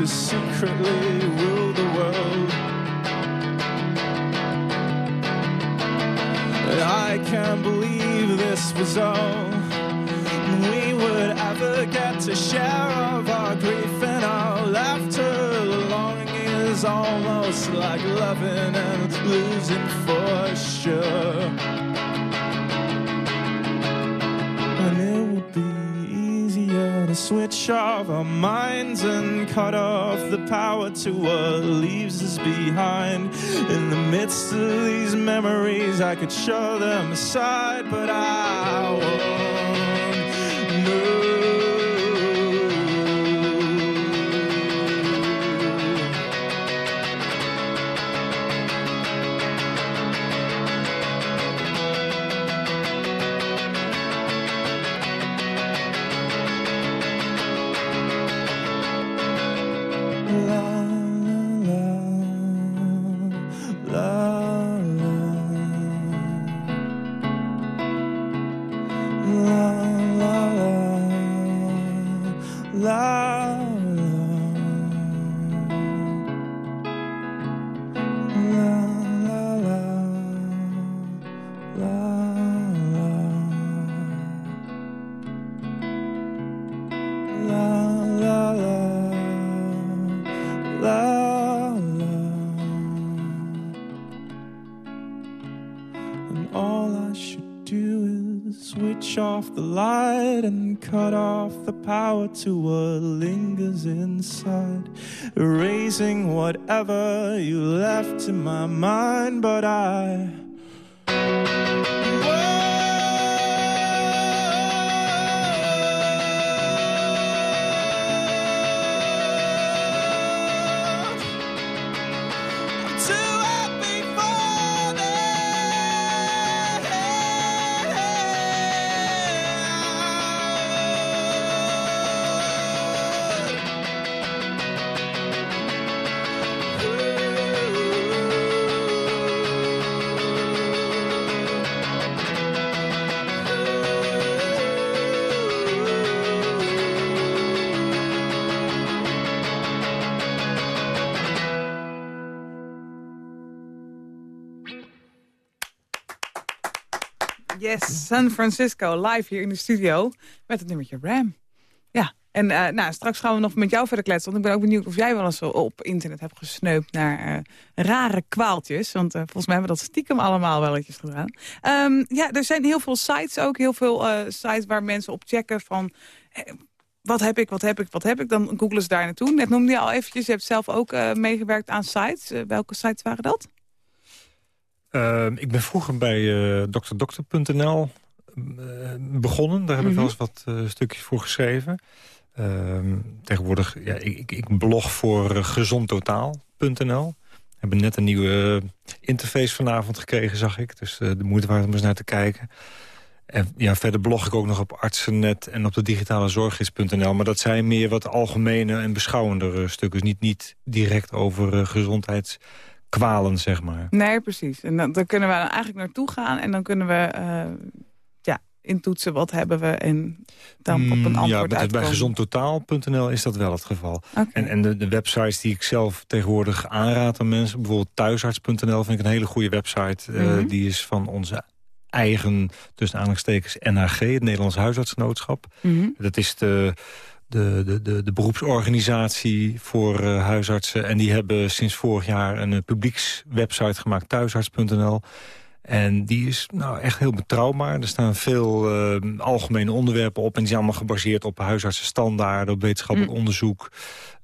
To secretly rule the world. I can't believe this was all we would ever get to share of our grief and our laughter. Longing is almost like loving and losing for sure. Switch off our minds and cut off the power to what leaves us behind. In the midst of these memories, I could show them aside, but I cut off the power to what lingers inside erasing whatever you left in my mind. But I Francisco, live hier in de studio met het nummertje Ram. Ja, en eh, nou, straks gaan we nog met jou verder kletsen. Want ik ben ook benieuwd of jij wel eens op internet hebt gesneupt naar eh, rare kwaaltjes. Want eh, volgens mij hebben we dat stiekem allemaal wel gedaan. Ehm, ja, er zijn heel veel sites ook, heel veel sites waar mensen op checken van... wat heb ik, wat heb ik, wat heb ik? Dan googelen ze daar naartoe. Net noemde je al eventjes, je hebt zelf ook meegewerkt aan sites. Welke sites waren dat? Ehm, ik ben vroeger bij drdokter.nl begonnen. Daar heb ik Mhm. wel eens wat eh, stukjes voor geschreven. Ehm, tegenwoordig, ja, ik, ik, blog voor eh, gezondtotaal.nl. We hebben net een nieuwe eh, interface vanavond gekregen, zag ik. Dus eh, de moeite waard om eens naar te kijken. En ja, verder blog ik ook nog op artsennet en op de digitale zorggids.nl. Maar dat zijn meer wat algemene en beschouwendere stukken. Dus niet, niet direct over eh, gezondheidskwalen, zeg maar. Nee, precies. En dan, dan kunnen we eigenlijk naartoe gaan en dan kunnen we eh, intoetsen wat hebben we en dan op een Mm, antwoord Ja, bij, gezondtotaal.nl is dat wel het geval. En, en de, de websites die ik zelf tegenwoordig aanraad aan mensen... bijvoorbeeld thuisarts.nl vind ik een hele goede website. Eh, Mhm. die is van onze eigen, tussen aanhalingstekens, NHG... het Nederlands Huisartsgenootschap. Mhm. Dat is de, de, de, de, de beroepsorganisatie voor eh, huisartsen. En die hebben sinds vorig jaar een eh, publiekswebsite gemaakt, thuisarts.nl. En die is nou echt heel betrouwbaar. Er staan veel eh, algemene onderwerpen op. En die zijn allemaal gebaseerd op huisartsenstandaarden, op wetenschappelijk Mm. onderzoek.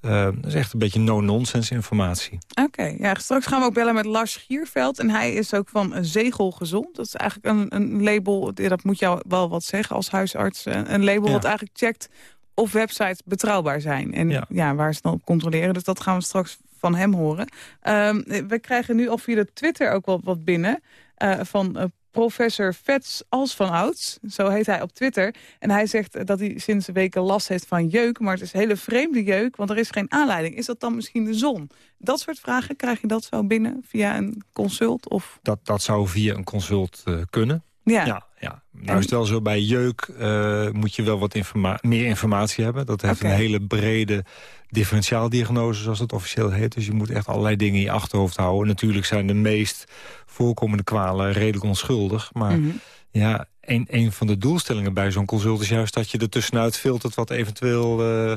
Eh, dat is echt een beetje no-nonsense informatie. Oké, ja, straks gaan we ook bellen met Lars Gierveld. En hij is ook van Zegel Gezond. Dat is eigenlijk een, een label, dat moet jou wel wat zeggen als huisarts. Een label Ja. wat eigenlijk checkt of websites betrouwbaar zijn. En ja. Ja. waar ze dan op controleren. Dus dat gaan we straks van hem horen. Ehm, we krijgen nu al via de Twitter ook wel wat binnen. Eh, van eh, professor Vets als van ouds. Zo heet hij op Twitter. En hij zegt eh, dat hij sinds weken last heeft van jeuk. Maar het is hele vreemde jeuk, want er is geen aanleiding. Is dat dan misschien de zon? Dat soort vragen, krijg je dat zo binnen via een consult? Of... Dat, dat zou via een consult kunnen. Ja, Ja, ja. Nou is het wel zo, bij jeuk eh, moet je wel wat informa meer informatie hebben. Dat heeft een hele brede differentiaaldiagnose, zoals het officieel heet. Dus je moet echt allerlei dingen in je achterhoofd houden. Natuurlijk zijn de meest voorkomende kwalen redelijk onschuldig. Maar Mhm. ja, een, een van de doelstellingen bij zo'n consult is juist... dat je er tussenuit filtert wat eventueel eh,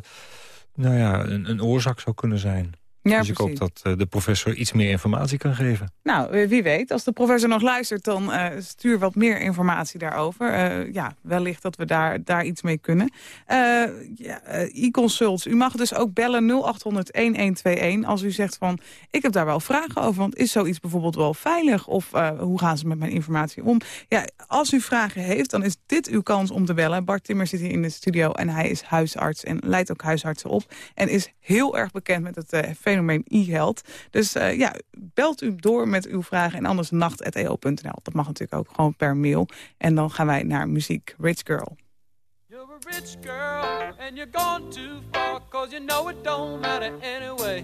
nou ja, een, een oorzaak zou kunnen zijn. Ja dus ik hoop dat eh, de professor iets meer informatie kan geven. Nou, eh, wie weet. Als de professor nog luistert, dan eh, stuur wat meer informatie daarover. Ja, wellicht dat we daar, daar iets mee kunnen. Eh ja, e-consults. U mag dus ook bellen 0800-1121 als u zegt van... ik heb daar wel vragen over, want is zoiets bijvoorbeeld wel veilig? Of hoe gaan ze met mijn informatie om? Ja, als u vragen heeft, dan is dit uw kans om te bellen. Bart Timmer zit hier in de studio en hij is huisarts en leidt ook huisartsen op. En is heel erg bekend met het eh, fenomeen e-health. Dus eh, ja, belt u door met uw vragen en anders nacht.eo.nl. Dat mag natuurlijk ook gewoon per mail. En dan gaan wij naar muziek Rich Girl. You're a rich girl and you're gone too far Cause you know it don't matter anyway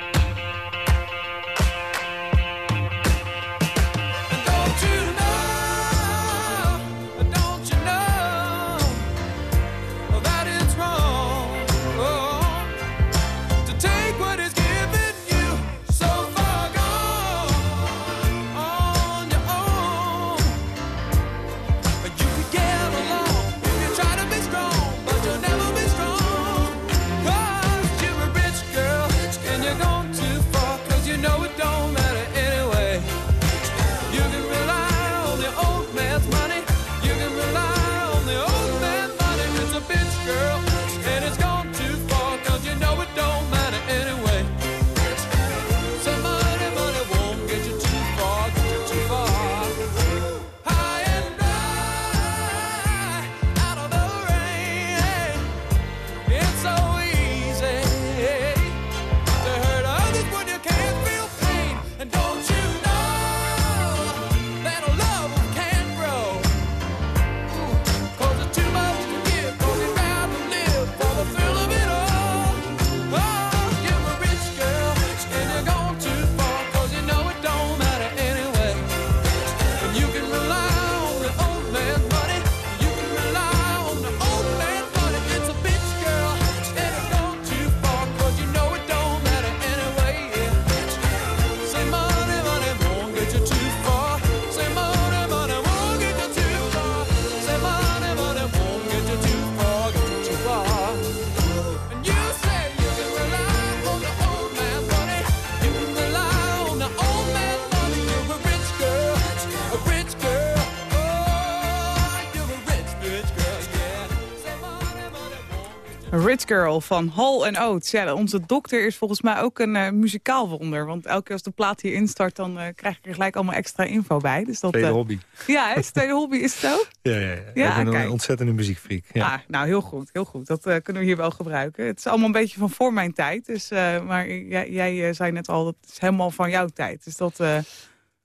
Girl van Hall Oates. Ja, onze dokter is volgens mij ook een eh, muzikaal wonder. Want elke keer als de plaat hier instart, dan eh, krijg ik er gelijk allemaal extra info bij. Dus dat, Tweede eh, hobby. Ja, hè, is tweede hobby, is het zo? Ja, ja, ja. Ja, ik ben kijk. een ontzettende muziekfreak. Ja. Ah, nou, heel goed, heel goed. Dat kunnen we hier wel gebruiken. Het is allemaal een beetje van voor mijn tijd. Dus, maar jij, jij zei net al, dat is helemaal van jouw tijd. Dus dat...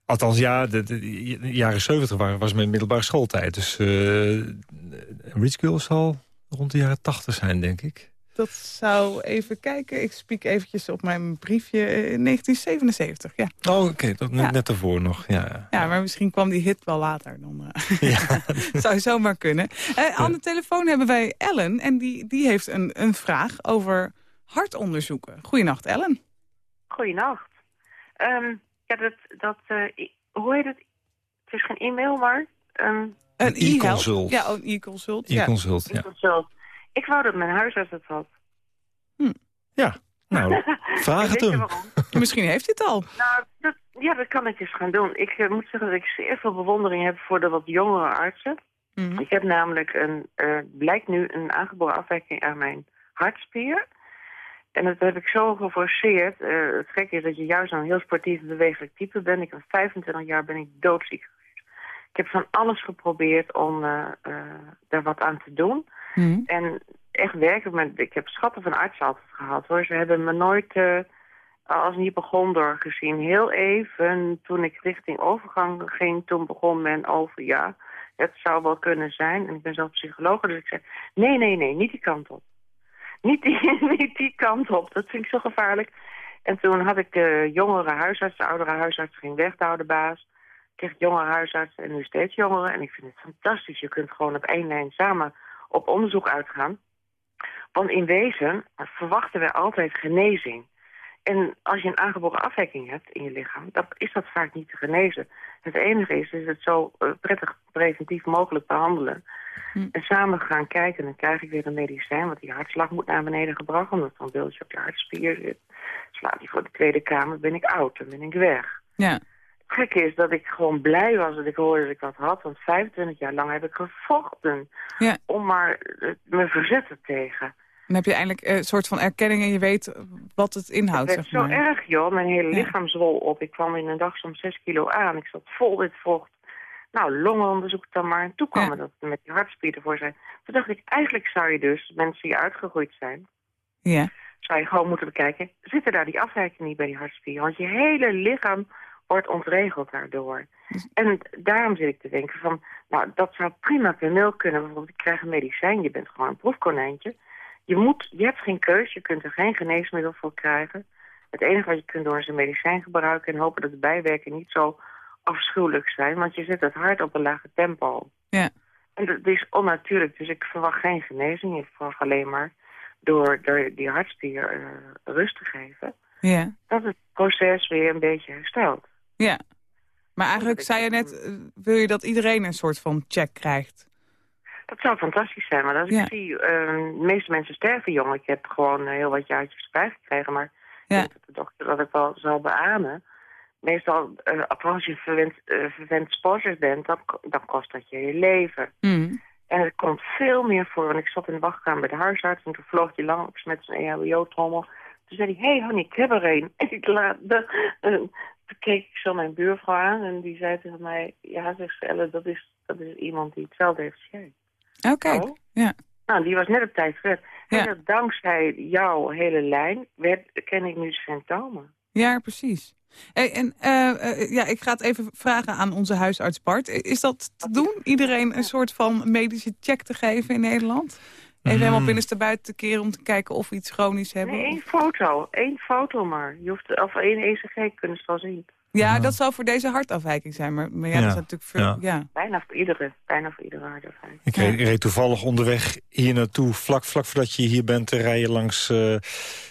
Althans, ja, de, de- de jaren 70 waren, was mijn middelbare schooltijd. Dus eh Rich Girl zal rond de jaren 80 zijn, denk ik. Dat zou even kijken. Ik spiek eventjes op mijn briefje. eh, 1977, ja. Oh, oké, dat net, Ja. net daarvoor nog. Ja. Ja, maar misschien kwam die hit wel later. Dan, eh, Ja. zou zomaar kunnen. Eh, aan de telefoon hebben wij Ellen. En die, die heeft een, een vraag over hartonderzoeken. Goedenacht, Ellen. Goedenacht. Ehm ja, dat, dat eh, i- hoe heet het? Het is geen e-mail, maar ehm Een e-consult. Ja, een e-consult. Ja. E-consult, ja. e-consult. Ik wou dat mijn huisarts het had. Ja, nou, vraag En het hem. Misschien heeft hij het al. Nou, dat, ja, dat kan ik eens gaan doen. Ik eh, moet zeggen dat ik zeer veel bewondering heb voor de wat jongere artsen. Mhm. Ik heb namelijk een, eh, blijkt nu een aangeboren afwijking aan mijn hartspier. En dat heb ik zo geforceerd. Eh, het gekke is dat je juist een heel sportief bewegelijk type bent. Ik ben 25 jaar ben ik doodziek geweest. Ik heb van alles geprobeerd om daar wat aan te doen. Mhm. En echt werken met... Ik heb schatten van artsen altijd gehad, hoor. Ze hebben me nooit eh, als een hypochonder gezien. Heel even, toen ik richting overgang ging, toen begon men over... Ja, het zou wel kunnen zijn. En ik ben zelf psycholoog, dus ik zei... Nee, nee, nee, niet die kant op. Niet die, niet die kant op. Dat vind ik zo gevaarlijk. En toen had ik de jongere huisarts, de oudere huisarts ging weg, de oude baas. Ik kreeg jongere huisarts en nu steeds jongere. En ik vind het fantastisch. Je kunt gewoon op één lijn samen op onderzoek uitgaan. Want in wezen verwachten wij altijd genezing. En als je een aangeboren afwijking hebt in je lichaam, dan is dat vaak niet te genezen. Het enige is, is het zo eh, prettig preventief mogelijk behandelen. Hm. En samen gaan kijken, dan krijg ik weer een medicijn, want die hartslag moet naar beneden gebracht, omdat dan beeldje op je hartspier zit. Slaat hij voor de Tweede Kamer, ben ik oud, dan ben ik weg. Ja. Het gekke is dat ik gewoon blij was dat ik hoorde dat ik dat had. Want 25 jaar lang heb ik gevochten Ja. om maar eh, me verzetten tegen. Dan heb je eindelijk een soort van erkenning en je weet wat het inhoudt. Het zeg zo erg, joh. Mijn hele Ja. lichaam zwol op. Ik kwam in een dag soms 6 kilo aan. Ik zat vol dit vocht. Nou, longenonderzoek dan maar. En toen kwam Ja. het dat met die hartspier ervoor zijn. Toen dacht ik, eigenlijk zou je dus, mensen die uitgegroeid zijn... Ja. zou je gewoon moeten bekijken... zitten daar die afwijkingen niet bij die hartspier? Want je hele lichaam wordt ontregeld daardoor. Dus- En daarom zit ik te denken van... nou, dat zou prima per mail kunnen. Bijvoorbeeld, ik krijg een medicijn, je bent gewoon een proefkonijntje. Je, moet, je hebt geen keus, je kunt er geen geneesmiddel voor krijgen. Het enige wat je kunt doen is een medicijn gebruiken... en hopen dat de bijwerkingen niet zo afschuwelijk zijn. Want je zet het hart op een lage tempo. Ja. En dat is onnatuurlijk, dus ik verwacht geen genezing. Ik verwacht alleen maar door, door die hartspier eh, rust te geven... Ja. dat het proces weer een beetje herstelt. Ja. Maar eigenlijk zei je net, eh, wil je dat iedereen een soort van check krijgt? Dat zou fantastisch zijn, maar als Ja. ik zie... eh, de meeste mensen sterven jong. Ik heb gewoon eh, heel wat jaartjes bijgekregen, maar Ja. ik de dokter dat ik wel zal beamen. Meestal, eh, als je verwend, verwend sporter bent, dan, dan kost dat je je leven. Mhm. En het komt veel meer voor, want ik zat in de wachtkamer bij de huisarts... en toen vloog hij langs met zijn EHBO-trommel. Toen zei hij, hey honey, ik heb er een. En ik laat de, toen keek ik zo mijn buurvrouw aan en die zei tegen mij... ja, zegt ze, Elle, dat is, dat is iemand die hetzelfde heeft als jij. Oh. Oh. Ja. Nou, die was net op tijd gered. Ja. En dankzij jouw hele lijn werd, ken ik nu symptomen. Ja, precies. Hey, en eh, eh, ja, ik ga het even vragen aan onze huisarts Bart. Is dat te doen? Iedereen een soort van medische check te geven in Nederland? Even helemaal Mm. binnenste buiten te keren om te kijken of we iets chronisch hebben? Nee, één foto. Eén foto maar. Je hoeft, of één ECG kunnen ze wel zien. Ja, Ja. dat zou voor deze hartafwijking zijn. Maar, maar ja, Ja, dat is natuurlijk... Voor, ja. ja. Bijna voor iedere, bijna voor iedere hartafwijking. Ik reed, reed toevallig onderweg hier naartoe. Vlak, vlak voordat je hier bent, te rijden langs eh,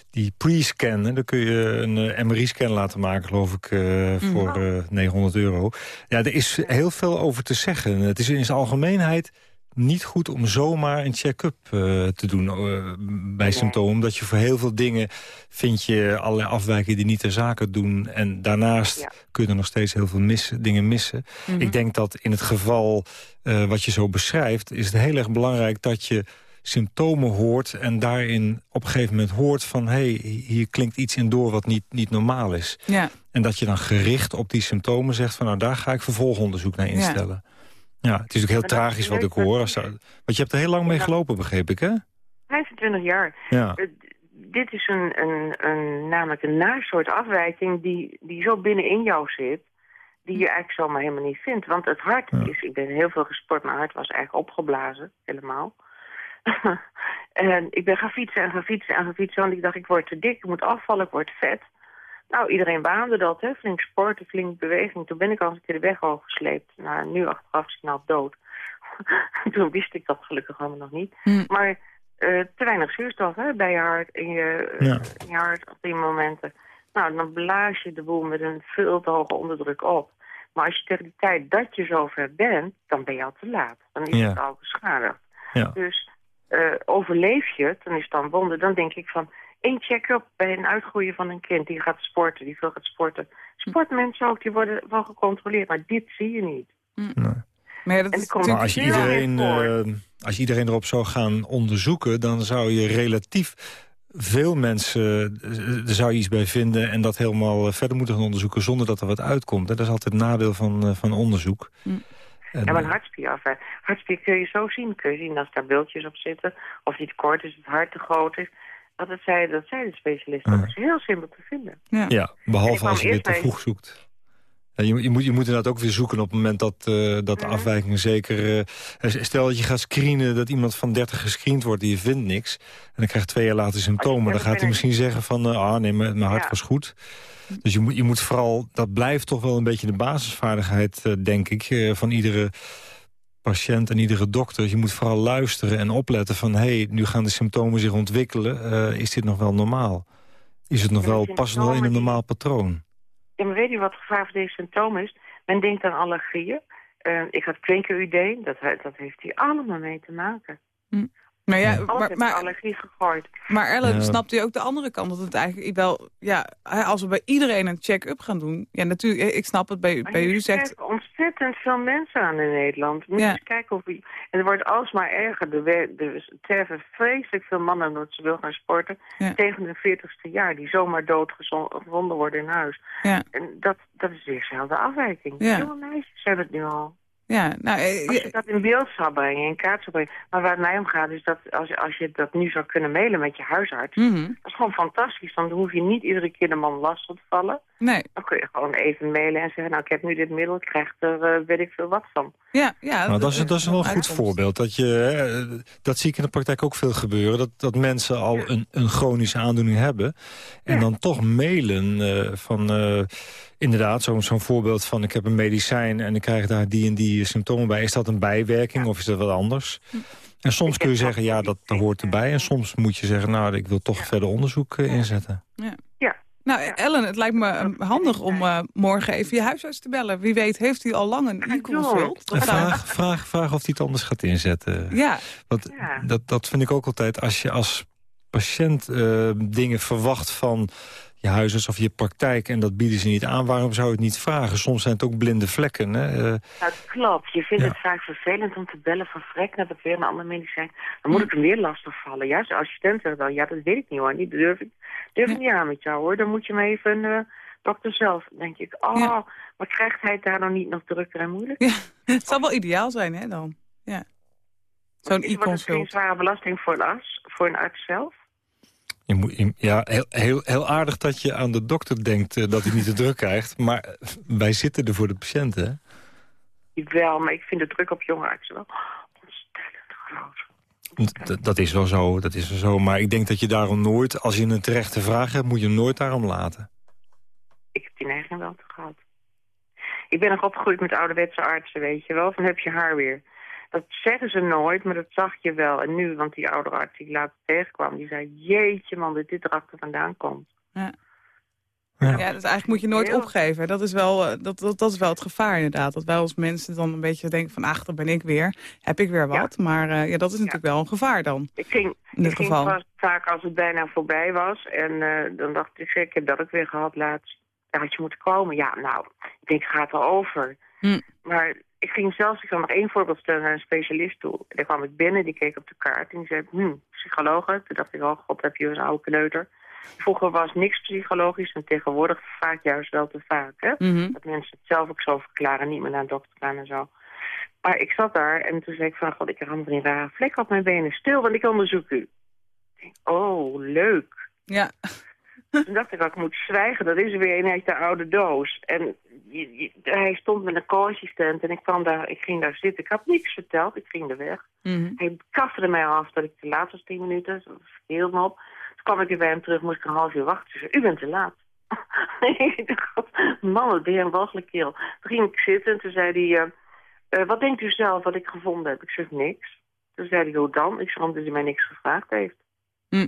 die pre-scan. hè. Dan kun je een eh, MRI-scan laten maken, geloof ik, eh, voor eh, 900 euro. Ja, er is heel veel over te zeggen. Het is in zijn algemeenheid niet goed om zomaar een check-up eh, te doen eh, bij symptomen. Omdat je voor heel veel dingen vind je allerlei afwijkingen die niet ter zake doen. En daarnaast Ja. kun je er nog steeds heel veel missen, dingen missen. Mhm. Ik denk dat in het geval eh, wat je zo beschrijft... is het heel erg belangrijk dat je symptomen hoort... en daarin op een gegeven moment hoort van... hé, hey, hier klinkt iets in door wat niet, niet normaal is. Ja. En dat je dan gericht op die symptomen zegt van... nou, daar ga ik vervolgonderzoek naar instellen. Ja, het is ook heel tragisch wat ik hoor. Als, want je hebt er heel lang mee Ja. gelopen, begreep ik, hè? 25 jaar. Ja. Eh, dit is een, een, een, namelijk een nasoort afwijking die, die zo binnenin jou zit... die je eigenlijk zomaar helemaal niet vindt. Want het hart is... Ik ben heel veel gesport, mijn hart was eigenlijk opgeblazen, helemaal. en ik ben gaan fietsen en gaan fietsen en gaan fietsen... want ik dacht, ik word te dik, ik moet afvallen, ik word vet. Nou, iedereen baande dat, hè. Flink sporten, flink beweging. Toen ben ik al eens een keer de weg overgesleept. Nou, nu achteraf is ik nou dood. Toen wist ik dat gelukkig allemaal nog niet. Hm. Maar eh, te weinig zuurstof hè, bij je hart, in je, Ja. in je hart op die momenten. Nou, dan blaas je de boel met een veel te hoge onderdruk op. Maar als je tegen die tijd dat je zover bent, dan ben je al te laat. Dan is Ja. het al beschadigd. Ja. Dus eh, overleef je het, dan is het dan wonder. Dan denk ik van, één check-up bij een uitgroeien van een kind die gaat sporten, die veel gaat sporten. Sportmensen ook, die worden wel gecontroleerd, maar dit zie je niet. Maar ja, dat En is Maar als je, iedereen, eh, als je iedereen erop zou gaan onderzoeken... dan zou je relatief veel mensen... eh, er zou je iets bij vinden en dat helemaal eh, verder moeten gaan onderzoeken... zonder dat er wat uitkomt. Dat is altijd het nadeel van, van onderzoek. Mm. En, Ja, maar een hartspier af. hè. Hartspier kun je zo zien. Kun je zien als daar bultjes op zitten. Of die te kort is, het hart te groot is. Dat, het zei, dat zei de specialist. Dat Ja. is heel simpel te vinden. Ja. behalve als je weer te vroeg zoekt. Ja, je, je, moet, je moet inderdaad ook weer zoeken op het moment dat, eh, dat de afwijkingen zeker... eh, stel dat je gaat screenen, dat iemand van 30 gescreend wordt... die je vindt niks, en dan krijgt twee jaar later symptomen... dan gaat hij misschien zeggen van... eh, ah nee, mijn, mijn hart Ja. was goed. Dus je moet, je moet vooral... Dat blijft toch wel een beetje de basisvaardigheid, denk ik... eh, van iedere patiënt en iedere dokter. Je moet vooral luisteren en opletten van... hé, hey, nu gaan de symptomen zich ontwikkelen. Eh, is dit nog wel normaal? Is het nog Ja, wel, past nog wel in een normaal patroon? Ja, maar weet je wat het gevaar van deze symptomen is? Men denkt aan allergieën. Eh, ik had klinker dat, he- dat heeft hier allemaal mee te maken. Maar, ja, maar, maar, allergie gegooid. maar Ellen, Ja. snapt u ook de andere kant? Dat het eigenlijk wel, ja, als we bij iedereen een check-up gaan doen. Ja, natuurlijk, ik snap het bij, Maar bij u zegt. kijkt ontzettend veel mensen aan in Nederland. Moet je Ja. eens kijken of. En het wordt alsmaar erger. Er, er sterven vreselijk veel mannen omdat ze wil gaan sporten. Ja. Tegen hun veertigste jaar. Die zomaar doodgevonden worden in huis. Ja. En dat, dat is weer dezelfde afwijking. Ja. Jonge meisjes hebben het nu al. Ja, nou, eh, Als je dat in beeld zou brengen, in kaart zou brengen. Maar waar het mij om gaat is dat als, als je dat nu zou kunnen mailen met je huisarts. mhm. Dat is gewoon fantastisch. Dan hoef je niet iedere keer de man lastig te vallen. nee, Dan kun je gewoon even mailen en zeggen... nou, ik heb nu dit middel, ik krijg er eh, weet ik veel wat van. ja, ja. Nou, dat, is, dat is wel een goed voorbeeld. Dat, je, hè, dat zie ik in de praktijk ook veel gebeuren. Dat, dat mensen al een, een chronische aandoening hebben. En Ja. dan toch mailen eh, van... eh, inderdaad, zo'n zo'n voorbeeld van ik heb een medicijn... en ik krijg daar die en die symptomen bij. Is dat een bijwerking of is dat wat anders? En soms kun je zeggen, ja, dat, dat hoort erbij. En soms moet je zeggen, nou, ik wil toch verder onderzoek eh, inzetten. Ja, Nou, Ellen, het lijkt me eh, handig om eh, morgen even je huisarts te bellen. Wie weet heeft hij al lang een e-consult. Vraag, vraag, vraag of hij het anders gaat inzetten. Ja, Want Ja. dat, dat vind ik ook altijd, als je als patiënt eh, dingen verwacht van je huisarts of je praktijk... en dat bieden ze niet aan, waarom zou je het niet vragen? Soms zijn het ook blinde vlekken. Hè? Eh, Nou, het klopt. Je vindt Ja. het vaak vervelend om te bellen van vrek, net heb ik weer een ander medicijn. Dan moet ik hem weer lastig vallen. Ja, zijn assistent zegt dan, ja, dat weet ik niet hoor. Niet, dat durf ik, durf ik niet aan met jou hoor. Dan moet je me even, eh dokter zelf. Dan denk ik, oh, Ja. maar krijgt hij het daar dan niet nog drukker en moeilijk? ja. het zou wel ideaal zijn, hè, dan. Ja. Zo'n Is- Wordt het geen e-consult. zware belasting voor een arts, voor een arts zelf? Je moet, je- ja, heel, heel, heel aardig dat je aan de dokter denkt eh, dat hij niet te druk krijgt. Maar eh, wij zitten er voor de patiënten. hè? Wel, maar ik vind de druk op jonge artsen wel ontstellend groot. D- dat is wel zo, dat is wel zo. Maar ik denk dat je daarom nooit, als je een terechte vraag hebt... moet je hem nooit daarom laten. Ik heb die neiging wel te gehad. Ik ben nog opgegroeid met ouderwetse artsen, weet je wel. Van heb je haar weer. Dat zeggen ze nooit, maar dat zag je wel. En nu, want die oude arts die ik later tegenkwam, die zei... Jeetje man, dat dit erachter vandaan komt. Ja. Ja. Ja, dus eigenlijk moet je nooit Heel- opgeven. Dat is, wel, eh, dat, dat, dat is wel het gevaar inderdaad. Dat wij als mensen dan een beetje denken van... ach, daar ben ik weer. Heb ik weer wat. Maar eh, ja, dat is natuurlijk wel een gevaar dan. Ik ging, In dit ik ging geval. pas vaak als het bijna voorbij was. En eh, dan dacht ik, ik heb dat ook weer gehad laatst. Daar had je moeten komen. Ja, nou, ik denk, het gaat al over. Hm. Maar Ik ging zelfs, ik zal nog één voorbeeld stellen, naar een specialist toe. En daar kwam ik binnen, die keek op de kaart en die zei, hm, psychologe. Toen dacht ik, oh god, heb je een oude kleuter. Vroeger was niks psychologisch en tegenwoordig vaak juist wel te vaak. Hè? Mhm. Dat mensen het zelf ook zo verklaren, niet meer naar een dokter gaan en zo. Maar ik zat daar en toen zei ik van, god, ik heb een rare vlek op mijn benen. Stil, want ik onderzoek u. Oh, leuk. Ja. Toen dacht ik, ik moet zwijgen, dat is er weer een uit de oude doos. En je- je- hij stond met een co-assistent en ik, kwam daar, ik ging daar zitten. Ik had niks verteld, ik ging er weg. Mhm. Hij kafferde mij af dat ik te laat was, tien minuten. Dat hield me op. Toen kwam ik weer bij hem terug, moest ik een half uur wachten. Ze zei, u bent te laat. ik dacht, man, wat ben je een walgelijk kerel. Toen ging ik zitten en toen zei hij... eh, eh, wat denkt u zelf wat ik gevonden heb? Ik zeg, niks. Toen zei hij, hoe dan? Ik zeg, omdat hij mij niks gevraagd heeft. Hm.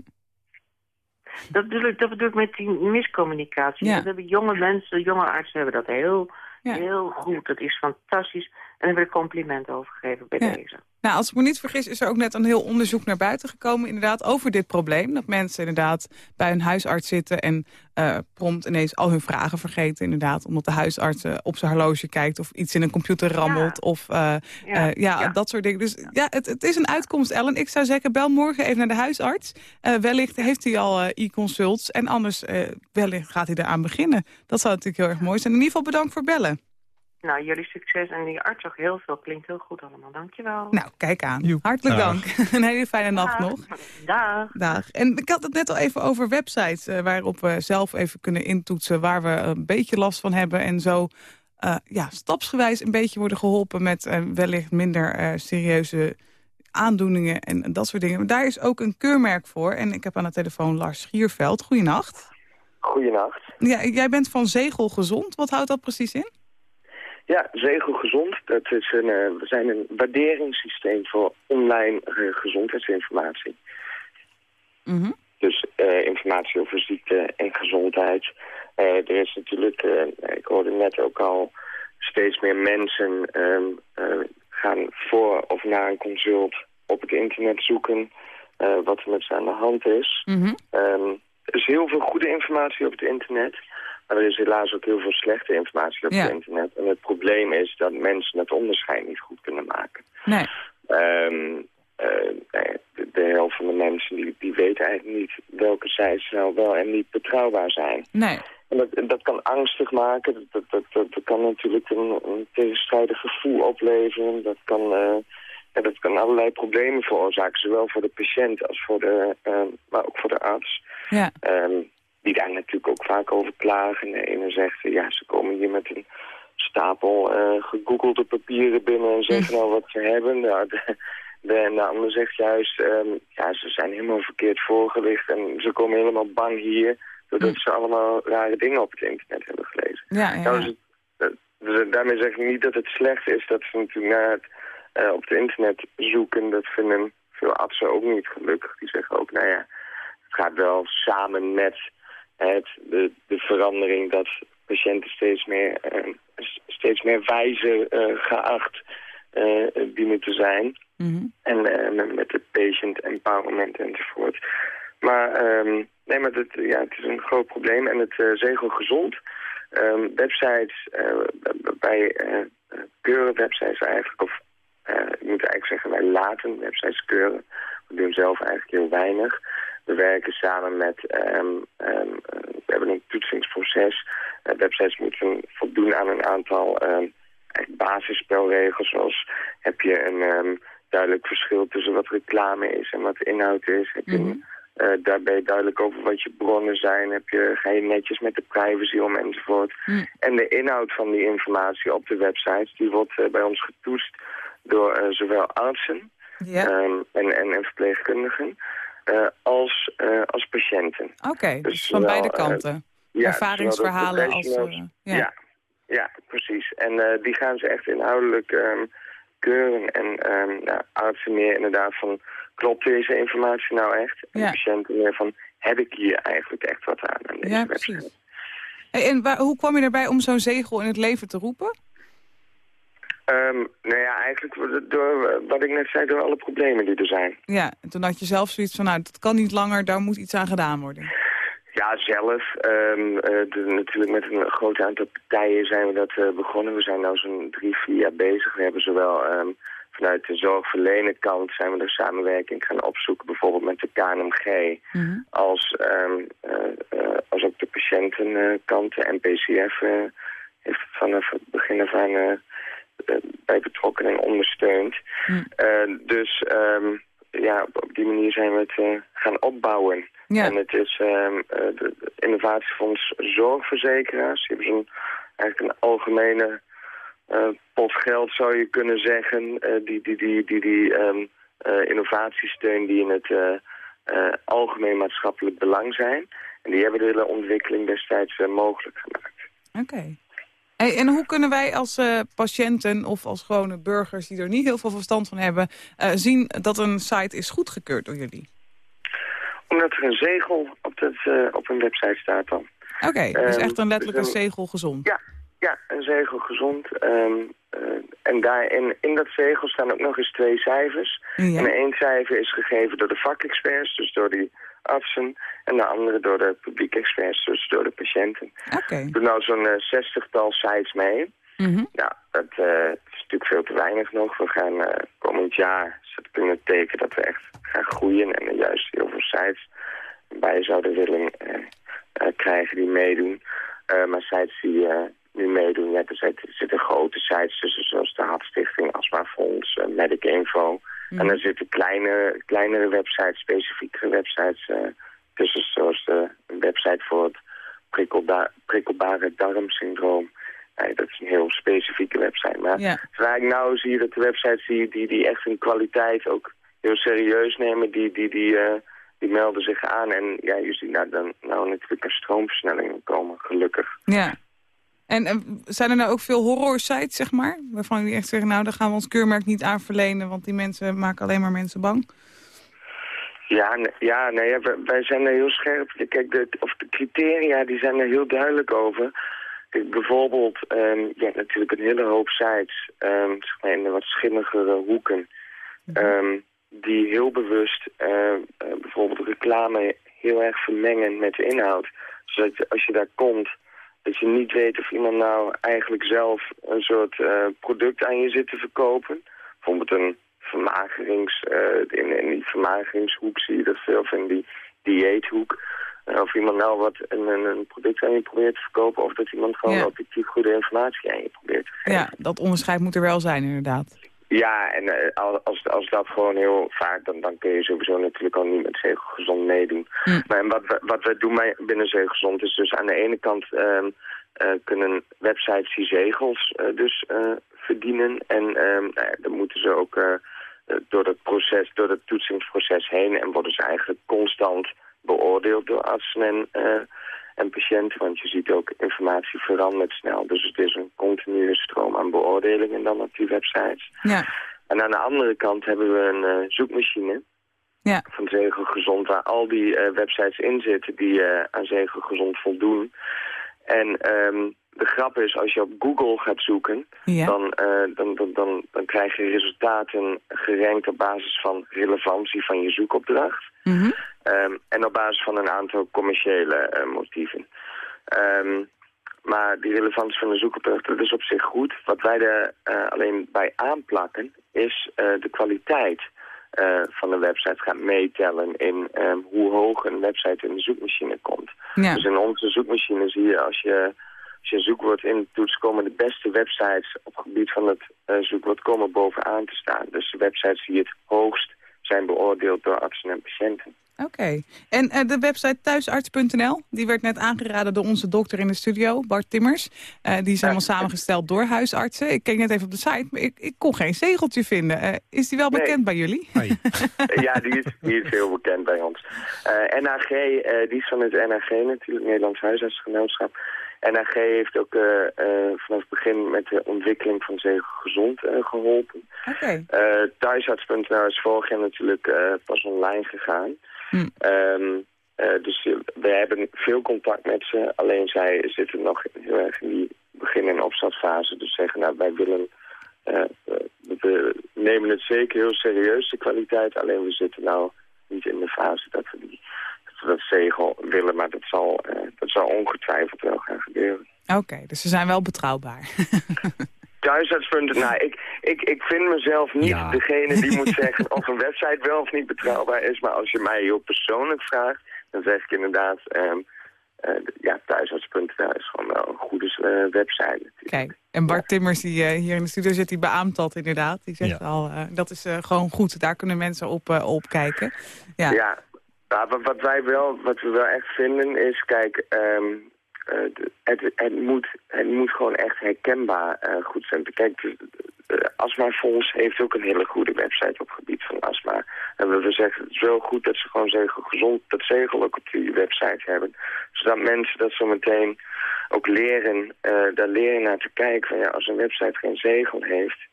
Dat bedoel, ik, dat bedoel ik met die miscommunicatie. Ja. Dat hebben jonge mensen, jonge artsen hebben dat heel, Ja. heel goed. Dat is fantastisch. En daar wil ik complimenten over geven bij Ja. deze. Nou, als ik me niet vergis is er ook net een heel onderzoek naar buiten gekomen... inderdaad over dit probleem. Dat mensen inderdaad bij een huisarts zitten... en eh, prompt ineens al hun vragen vergeten inderdaad. Omdat de huisarts eh, op zijn horloge kijkt... of iets in een computer rammelt. Of eh, Ja, ja, dat soort dingen. Dus ja, het, het is een uitkomst, Ellen. Ik zou zeggen, bel morgen even naar de huisarts. Wellicht heeft hij al e-consults. En anders wellicht gaat hij eraan beginnen. Dat zou natuurlijk heel erg mooi zijn. In ieder geval bedankt voor bellen. Nou, jullie succes en die arts ook heel veel. Klinkt heel goed allemaal. Dankjewel. Nou, kijk aan. Joep. Hartelijk Dag. dank. een hele fijne nacht nog. Dag. Dag. En ik had het net al even over websites... eh, waarop we zelf even kunnen intoetsen waar we een beetje last van hebben... en zo eh, ja, stapsgewijs een beetje worden geholpen... met eh, wellicht minder eh, serieuze aandoeningen en dat soort dingen. Maar daar is ook een keurmerk voor. En ik heb aan de telefoon Lars Schierveld. Goeienacht. Goedenacht. Ja, jij bent van Zegel Gezond. Wat houdt dat precies in? Ja, Zegelgezond, dat is een, eh, we zijn een waarderingssysteem voor online eh, gezondheidsinformatie. Mhm. Dus eh, informatie over ziekte en gezondheid. Er is natuurlijk, ik hoorde net ook al, steeds meer mensen ehm, eh, gaan voor of na een consult op het internet zoeken wat er met ze aan de hand is. Mhm. Ehm, er is heel veel goede informatie op het internet. Maar er is helaas ook heel veel slechte informatie op Ja. het internet. En het probleem is dat mensen het onderscheid niet goed kunnen maken. Nee. Ehm, eh, de, de helft van de mensen die, die weten eigenlijk niet welke sites nou wel en niet betrouwbaar zijn. Nee. En dat, dat kan angstig maken. Dat, dat, dat, kan natuurlijk een, een tegenstrijdig gevoel opleveren. Dat kan, eh, ja, dat kan allerlei problemen veroorzaken. Zowel voor de patiënt als voor de, eh, maar ook voor de arts. Ja. Ehm, die daar natuurlijk ook vaak over klagen. De ene zegt, ja, ze komen hier met een stapel eh gegoogelde papieren binnen en zeggen nou wat ze hebben. Nou, de, de, en de ander zegt juist, ehm, ja, ze zijn helemaal verkeerd voorgelicht en ze komen helemaal bang hier, doordat ze allemaal rare dingen op het internet hebben gelezen. Ja, ja. Nou, dus daarmee zeg ik niet dat het slecht is dat ze natuurlijk naar het, eh, op het internet zoeken. Dat vinden veel artsen ook niet gelukkig. Die zeggen ook, nou ja, het gaat wel samen met het, de, de verandering dat patiënten steeds meer, eh, steeds meer wijze eh, geacht eh, dienen te zijn. Mhm. En met, de patient empowerment enzovoort. Maar, ehm, nee, maar het, ja, het is een groot probleem. En het eh, zegel gezond. ehm, websites, bij keuren websites eigenlijk, of ik moet eigenlijk zeggen, wij laten websites keuren. We doen zelf eigenlijk heel weinig. We werken samen met, eh, we hebben een toetsingsproces. Eh, websites moeten voldoen aan een aantal eigenlijk basisspelregels, zoals heb je een duidelijk verschil tussen wat reclame is en wat inhoud is. Heb je een, eh, daar ben je duidelijk over wat je bronnen zijn. Heb je, ga je netjes met de privacy om enzovoort. Mm. En de inhoud van die informatie op de websites, die wordt bij ons getoetst door zowel artsen en, en, en verpleegkundigen als, eh, als patiënten. Oké, dus dus van zowel, beide eh, kanten. Ja, Ervaringsverhalen als... eh, ja. ja, precies. En eh, die gaan ze echt inhoudelijk ehm, keuren. En ehm nou, artsen meer inderdaad van, klopt deze informatie nou echt? En Ja. patiënten meer van, heb ik hier eigenlijk echt wat aan aan deze Ja, precies. En waar, hoe kwam je erbij om zo'n zegel in het leven te roepen? Ehm, nou ja, eigenlijk door wat ik net zei, door alle problemen die er zijn. Ja, en toen had je zelf zoiets van, nou, dat kan niet langer, daar moet iets aan gedaan worden. Ja, zelf. de- natuurlijk met een groot aantal partijen zijn we dat eh, begonnen. We zijn nu zo'n drie, vier jaar bezig. We hebben zowel ehm, vanuit de zorgverlenerkant zijn we de samenwerking gaan opzoeken. Bijvoorbeeld met de KNMG. Als, ehm, eh, eh, als ook de patiëntenkant, de NPCF, heeft vanaf het begin af aan bij betrokken en ondersteund. Eh, dus ehm, ja, op, op die manier zijn we het eh, gaan opbouwen. Ja. En het is eh, de, innovatiefonds zorgverzekeraars. Die hebben zo'n eigenlijk een algemene eh, pot geld zou je kunnen zeggen. eh, die die, die, die, die ehm, eh, innovatiesteun die in het eh, eh, algemeen maatschappelijk belang zijn. En die hebben de hele ontwikkeling destijds eh, mogelijk gemaakt. Oké. Hey, en hoe kunnen wij als eh, patiënten of als gewone burgers die er niet heel veel verstand van hebben... eh, zien dat een site is goedgekeurd door jullie? Omdat er een zegel op, dat, eh, op een website staat dan. Oké, dus Ehm, echt een letterlijk dus een zegel gezond. Ja, ja, een zegel gezond. ehm, eh, en daarin, in dat zegel staan ook nog eens twee cijfers. Ja. En één cijfer is gegeven door de vakexperts, dus door die artsen. En de andere door de publiek-experts, dus door de patiënten. Oké. Ik doe nou zo'n eh, zestigtal sites mee. Mhm. Ja, dat eh, is natuurlijk veel te weinig nog. We gaan eh, komend jaar zetten we een teken dat we echt gaan groeien. En er juist heel veel sites bij zouden willen krijgen die meedoen. Maar sites die nu meedoen, ja, er zitten, zitten grote sites tussen, zoals de Hartstichting, Astma Fonds, eh, Medic Info. En er zitten kleine, kleinere websites, specifiekere websites eh, tussen, zoals de website voor het prikkelba- prikkelbare darmsyndroom. Nee, dat is een heel specifieke website. Maar Ja. waar ik nou zie dat de websites die, die, die echt hun kwaliteit ook heel serieus nemen, die, die, die, eh, die melden zich aan. En ja, je ziet nou, dan, nou natuurlijk een stroomversnelling komen, gelukkig. Ja. En zijn er nou ook veel horror sites, zeg maar? Waarvan jullie echt zeggen, nou, daar gaan we ons keurmerk niet aan verlenen... want die mensen maken alleen maar mensen bang? Ja, ja nee, wij, zijn er heel scherp. Kijk, de, of de criteria die zijn er heel duidelijk over. Kijk, bijvoorbeeld, ehm, je hebt natuurlijk een hele hoop sites, ehm, zeg maar in de wat schimmigere hoeken, ehm, die heel bewust eh, bijvoorbeeld reclame heel erg vermengen met de inhoud. Zodat je, als je daar komt, dat je niet weet of iemand nou eigenlijk zelf een soort eh, product aan je zit te verkopen. Bijvoorbeeld een vermagerings, eh, in, in die vermageringshoek zie je dat veel, of in die dieethoek. Eh, of iemand nou wat een, een, een product aan je probeert te verkopen, of dat iemand gewoon Ja. objectief goede informatie aan je probeert te geven. Ja, dat onderscheid moet er wel zijn, inderdaad. Ja, en eh, al- als, als dat gewoon heel vaak, dan, dan kun je sowieso natuurlijk al niet met Zegelgezond meedoen. Hm. Maar en wat, we, wat we doen bij, binnen Zegelgezond is dus aan de ene kant ehm, eh, kunnen websites die zegels eh, dus verdienen. En ja, dan moeten ze ook door dat proces, door dat toetsingsproces heen en worden ze eigenlijk constant beoordeeld door artsen en, eh, en patiënten. Want je ziet ook informatie verandert snel. Dus het is een continue stroom aan beoordelingen dan op die websites. Ja. En aan de andere kant hebben we een eh, zoekmachine Ja. van Zegelgezond... waar al die eh, websites in zitten die eh, aan Zegelgezond voldoen. En ehm, de grap is, als je op Google gaat zoeken... Ja. Dan, eh, dan, dan, dan, dan krijg je resultaten gerankt op basis van relevantie van je zoekopdracht... Mhm. Ehm, en op basis van een aantal commerciële eh, motieven. Ehm, maar die relevantie van de zoekopdracht, dat is op zich goed. Wat wij er eh, alleen bij aanplakken, is de kwaliteit van de website gaat meetellen in ehm, hoe hoog een website in de zoekmachine komt. Ja. Dus in onze zoekmachine zie je als je, als je een zoekwoord in toets komen de beste websites op het gebied van het eh, zoekwoord komen bovenaan te staan. Dus de websites die het hoogst zijn beoordeeld door artsen en patiënten. Oké. En eh, de website thuisarts.nl, die werd net aangeraden door onze dokter in de studio, Bart Timmers. Eh, die is helemaal samengesteld door huisartsen. Ik keek net even op de site, maar ik, ik kon geen zegeltje vinden. Eh, is die wel Nee. bekend bij jullie? ja, die is, die is heel bekend bij ons. Eh, NAG, eh, die is van het NAG natuurlijk, Nederlands Huisartsgenootschap. NAG heeft ook eh, eh, vanaf het begin met de ontwikkeling van Zegel Gezond eh, geholpen. Eh thuisarts.nl is vorig jaar natuurlijk pas online gegaan. Hm. Ehm, eh, dus we hebben veel contact met ze. Alleen zij zitten nog heel erg in die begin- en opstartfase. Dus zeggen, nou, wij willen... we nemen het zeker heel serieus, de kwaliteit. Alleen we zitten nou niet in de fase dat we die, dat dat zegel willen. Maar dat zal, eh, dat zal ongetwijfeld wel gaan gebeuren. Oké, dus ze zijn wel betrouwbaar. Thuisartspunten, nou, ik, ik, ik vind mezelf niet Ja. degene die moet zeggen of een website wel of niet betrouwbaar is. Maar als je mij heel persoonlijk vraagt, dan zeg ik inderdaad, ehm, eh, ja, thuisarts.nl is gewoon wel een goede eh, website. natuurlijk. Kijk, en Bart Timmers, die hier in de studio zit, die beaamt dat inderdaad. Die zegt Ja. al, eh, dat is eh, gewoon goed. Daar kunnen mensen op, eh, op kijken. Ja. Ja, maar wat, wij wel, wat we wel echt vinden is, kijk, de- het, het, moet, het moet gewoon echt herkenbaar eh, goed zijn. Kijk, de, Fonds heeft ook een hele goede website op het gebied van astma. En we, zeggen, het wel goed dat ze gewoon zegel gezond, dat zegel ook op die website hebben. Zodat mensen dat zo meteen ook leren, eh, daar leren naar te kijken. Van ja, als een website geen zegel heeft,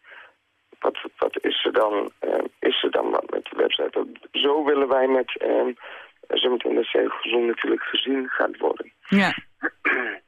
wat, wat is er dan, eh, is er dan wat met de website? Dat- Zo willen wij met, eh, zometeen dat zegel gezond natuurlijk gezien gaat worden. Ja.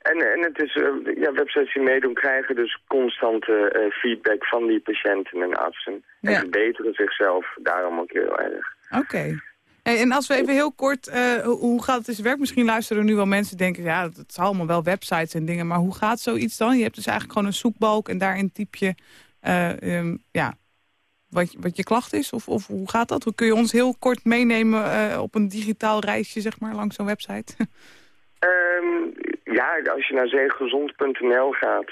En, en het is, eh, ja, websites die meedoen krijgen dus constante eh, feedback van die patiënten en artsen. En verbeteren zichzelf daarom ook heel erg. Oké. Hey, en als we even heel kort, eh, hoe- gaat het in zijn werk? Misschien luisteren er nu wel mensen denken, ja, het zijn allemaal wel websites en dingen. Maar hoe gaat zoiets dan? Je hebt dus eigenlijk gewoon een zoekbalk en daarin typ je, eh, ehm, ja, wat, je- wat je klacht is? Of, of hoe gaat dat? Hoe kun je ons heel kort meenemen eh, op een digitaal reisje, zeg maar, langs zo'n website? Ehm, ja, als je naar zeegezond.nl gaat,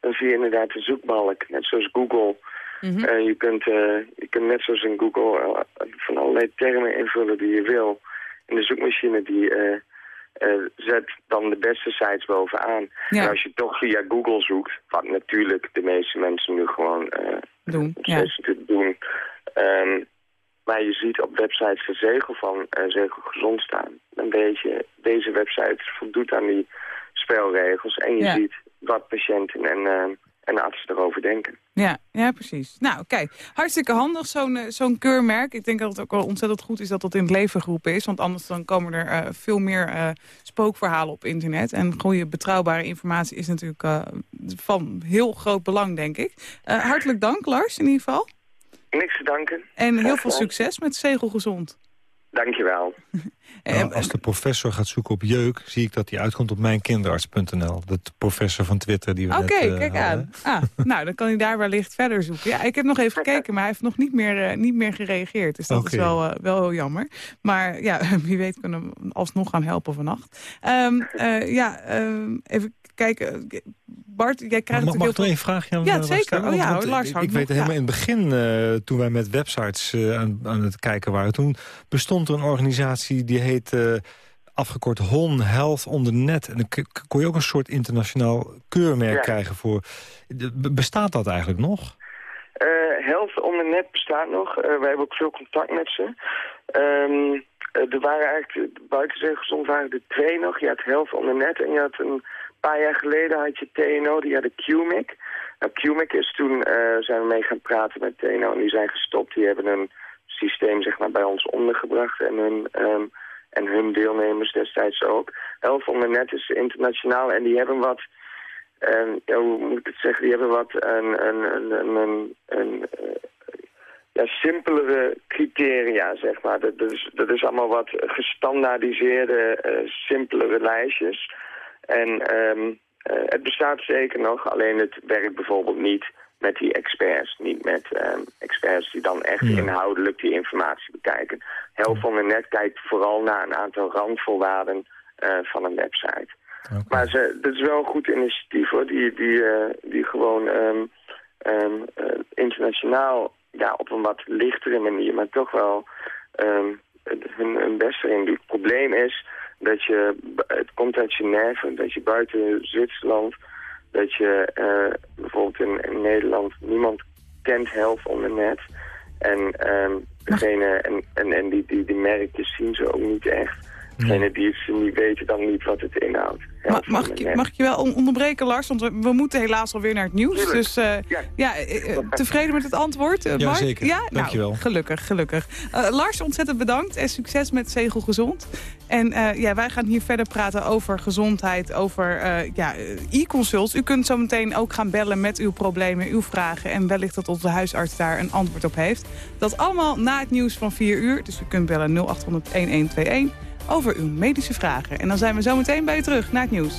dan zie je inderdaad de zoekbalk, net zoals Google. Mhm. Eh, je, kunt, je kunt net zoals in Google van allerlei termen invullen die je wil. En de zoekmachine die eh, zet dan de beste sites bovenaan. Ja. En als je toch via Google zoekt, wat natuurlijk de meeste mensen nu gewoon eh, Doen, ja. doen. Ehm, maar je ziet op websites de zegel van eh, zegel gezond staan. Dan weet je, deze website voldoet aan die spelregels. En je Ja. ziet wat patiënten en, en artsen erover denken. Ja, ja, precies. Nou, kijk, hartstikke handig zo'n eh, zo'n keurmerk. Ik denk dat het ook wel ontzettend goed is dat dat in het leven geroepen is. Want anders dan komen er eh, veel meer eh, spookverhalen op internet. En goede, betrouwbare informatie is natuurlijk van heel groot belang, denk ik. Hartelijk dank, Lars, in ieder geval. Niks te danken. En heel veel succes met Zegelgezond. Dankjewel. Nou, als de professor gaat zoeken op jeuk, zie ik dat hij uitkomt op mijnkinderarts.nl. De professor van Twitter die we Oké, net eh, kijk hadden. aan. Ah, nou, dan kan hij daar wellicht verder zoeken. Ja, ik heb nog even gekeken, maar hij heeft nog niet meer, eh, niet meer gereageerd. Dus dat is Oké. wel, eh, wel heel jammer. Maar ja, wie weet kunnen we hem alsnog gaan helpen vannacht. Ehm, eh, ja, ehm, even kijken. Bart, jij krijgt Mag, mag ik heel één vraagje aan Ja, eh, zeker. stellen? Oh ja, Want, hoor, Lars ik, weet helemaal ja. in het begin, eh, toen wij met websites eh, aan, aan het kijken waren... toen bestond er een organisatie die heet eh, afgekort HON Health on the Net. En dan kon je ook een soort internationaal keurmerk Ja. krijgen voor... De- be- Bestaat dat eigenlijk nog? Eh Health on the Net bestaat nog. Eh, wij hebben ook veel contact met ze. Ehm, eh, er waren eigenlijk, buiten zijn gezond waren er twee nog. Je had Health on the Net en je had een paar jaar geleden had je TNO, die hadden QMIC. Nou, QMIC is toen, eh, zijn we mee gaan praten met TNO en die zijn gestopt. Die hebben een systeem zeg maar, bij ons ondergebracht en hun, ehm, en hun deelnemers destijds ook. Health on the Net is internationaal en die hebben wat... ehm, ja, hoe moet ik het zeggen? Die hebben wat een, een, een, een, een, een, eh, ja, simpelere criteria, zeg maar. Dat, dat, is, dat is allemaal wat gestandaardiseerde, eh, simpelere lijstjes. En ehm, eh, het bestaat zeker nog, alleen het werkt bijvoorbeeld niet met die experts. Niet met ehm, experts die dan echt Ja. inhoudelijk die informatie bekijken. Helft van de net kijkt vooral naar een aantal randvoorwaarden eh, van een website. Maar ze, dat is wel een goed initiatief hoor, die, die, eh, die gewoon eh, internationaal ja, op een wat lichtere manier, maar toch wel hun, hun best erin doet. Het probleem is dat je, het komt uit Genève, dat je buiten Zwitserland, dat je eh, bijvoorbeeld in, in Nederland, niemand kent Health on the Net. En, ehm, degene, en, en, en die, die, die merkjes zien ze ook niet echt. Degene die het die weten dan niet wat het inhoudt. Ma- mag, ik, mag ik je wel on- onderbreken, Lars? Want we, we moeten helaas alweer naar het nieuws. Tuurlijk. Dus eh, Ja. ja, eh, eh, tevreden met het antwoord, eh, Ja, Mark? zeker. Ja? Dankjewel. Nou, gelukkig, gelukkig. Lars, ontzettend bedankt en succes met Zegel Gezond. En eh, ja, wij gaan hier verder praten over gezondheid, over eh, ja, e-consults. U kunt zo meteen ook gaan bellen met uw problemen, uw vragen... en wellicht dat onze huisarts daar een antwoord op heeft. Dat allemaal na het nieuws van 4 uur. Dus u kunt bellen 0800-1121 over uw medische vragen. En dan zijn we zo meteen bij u terug na het nieuws.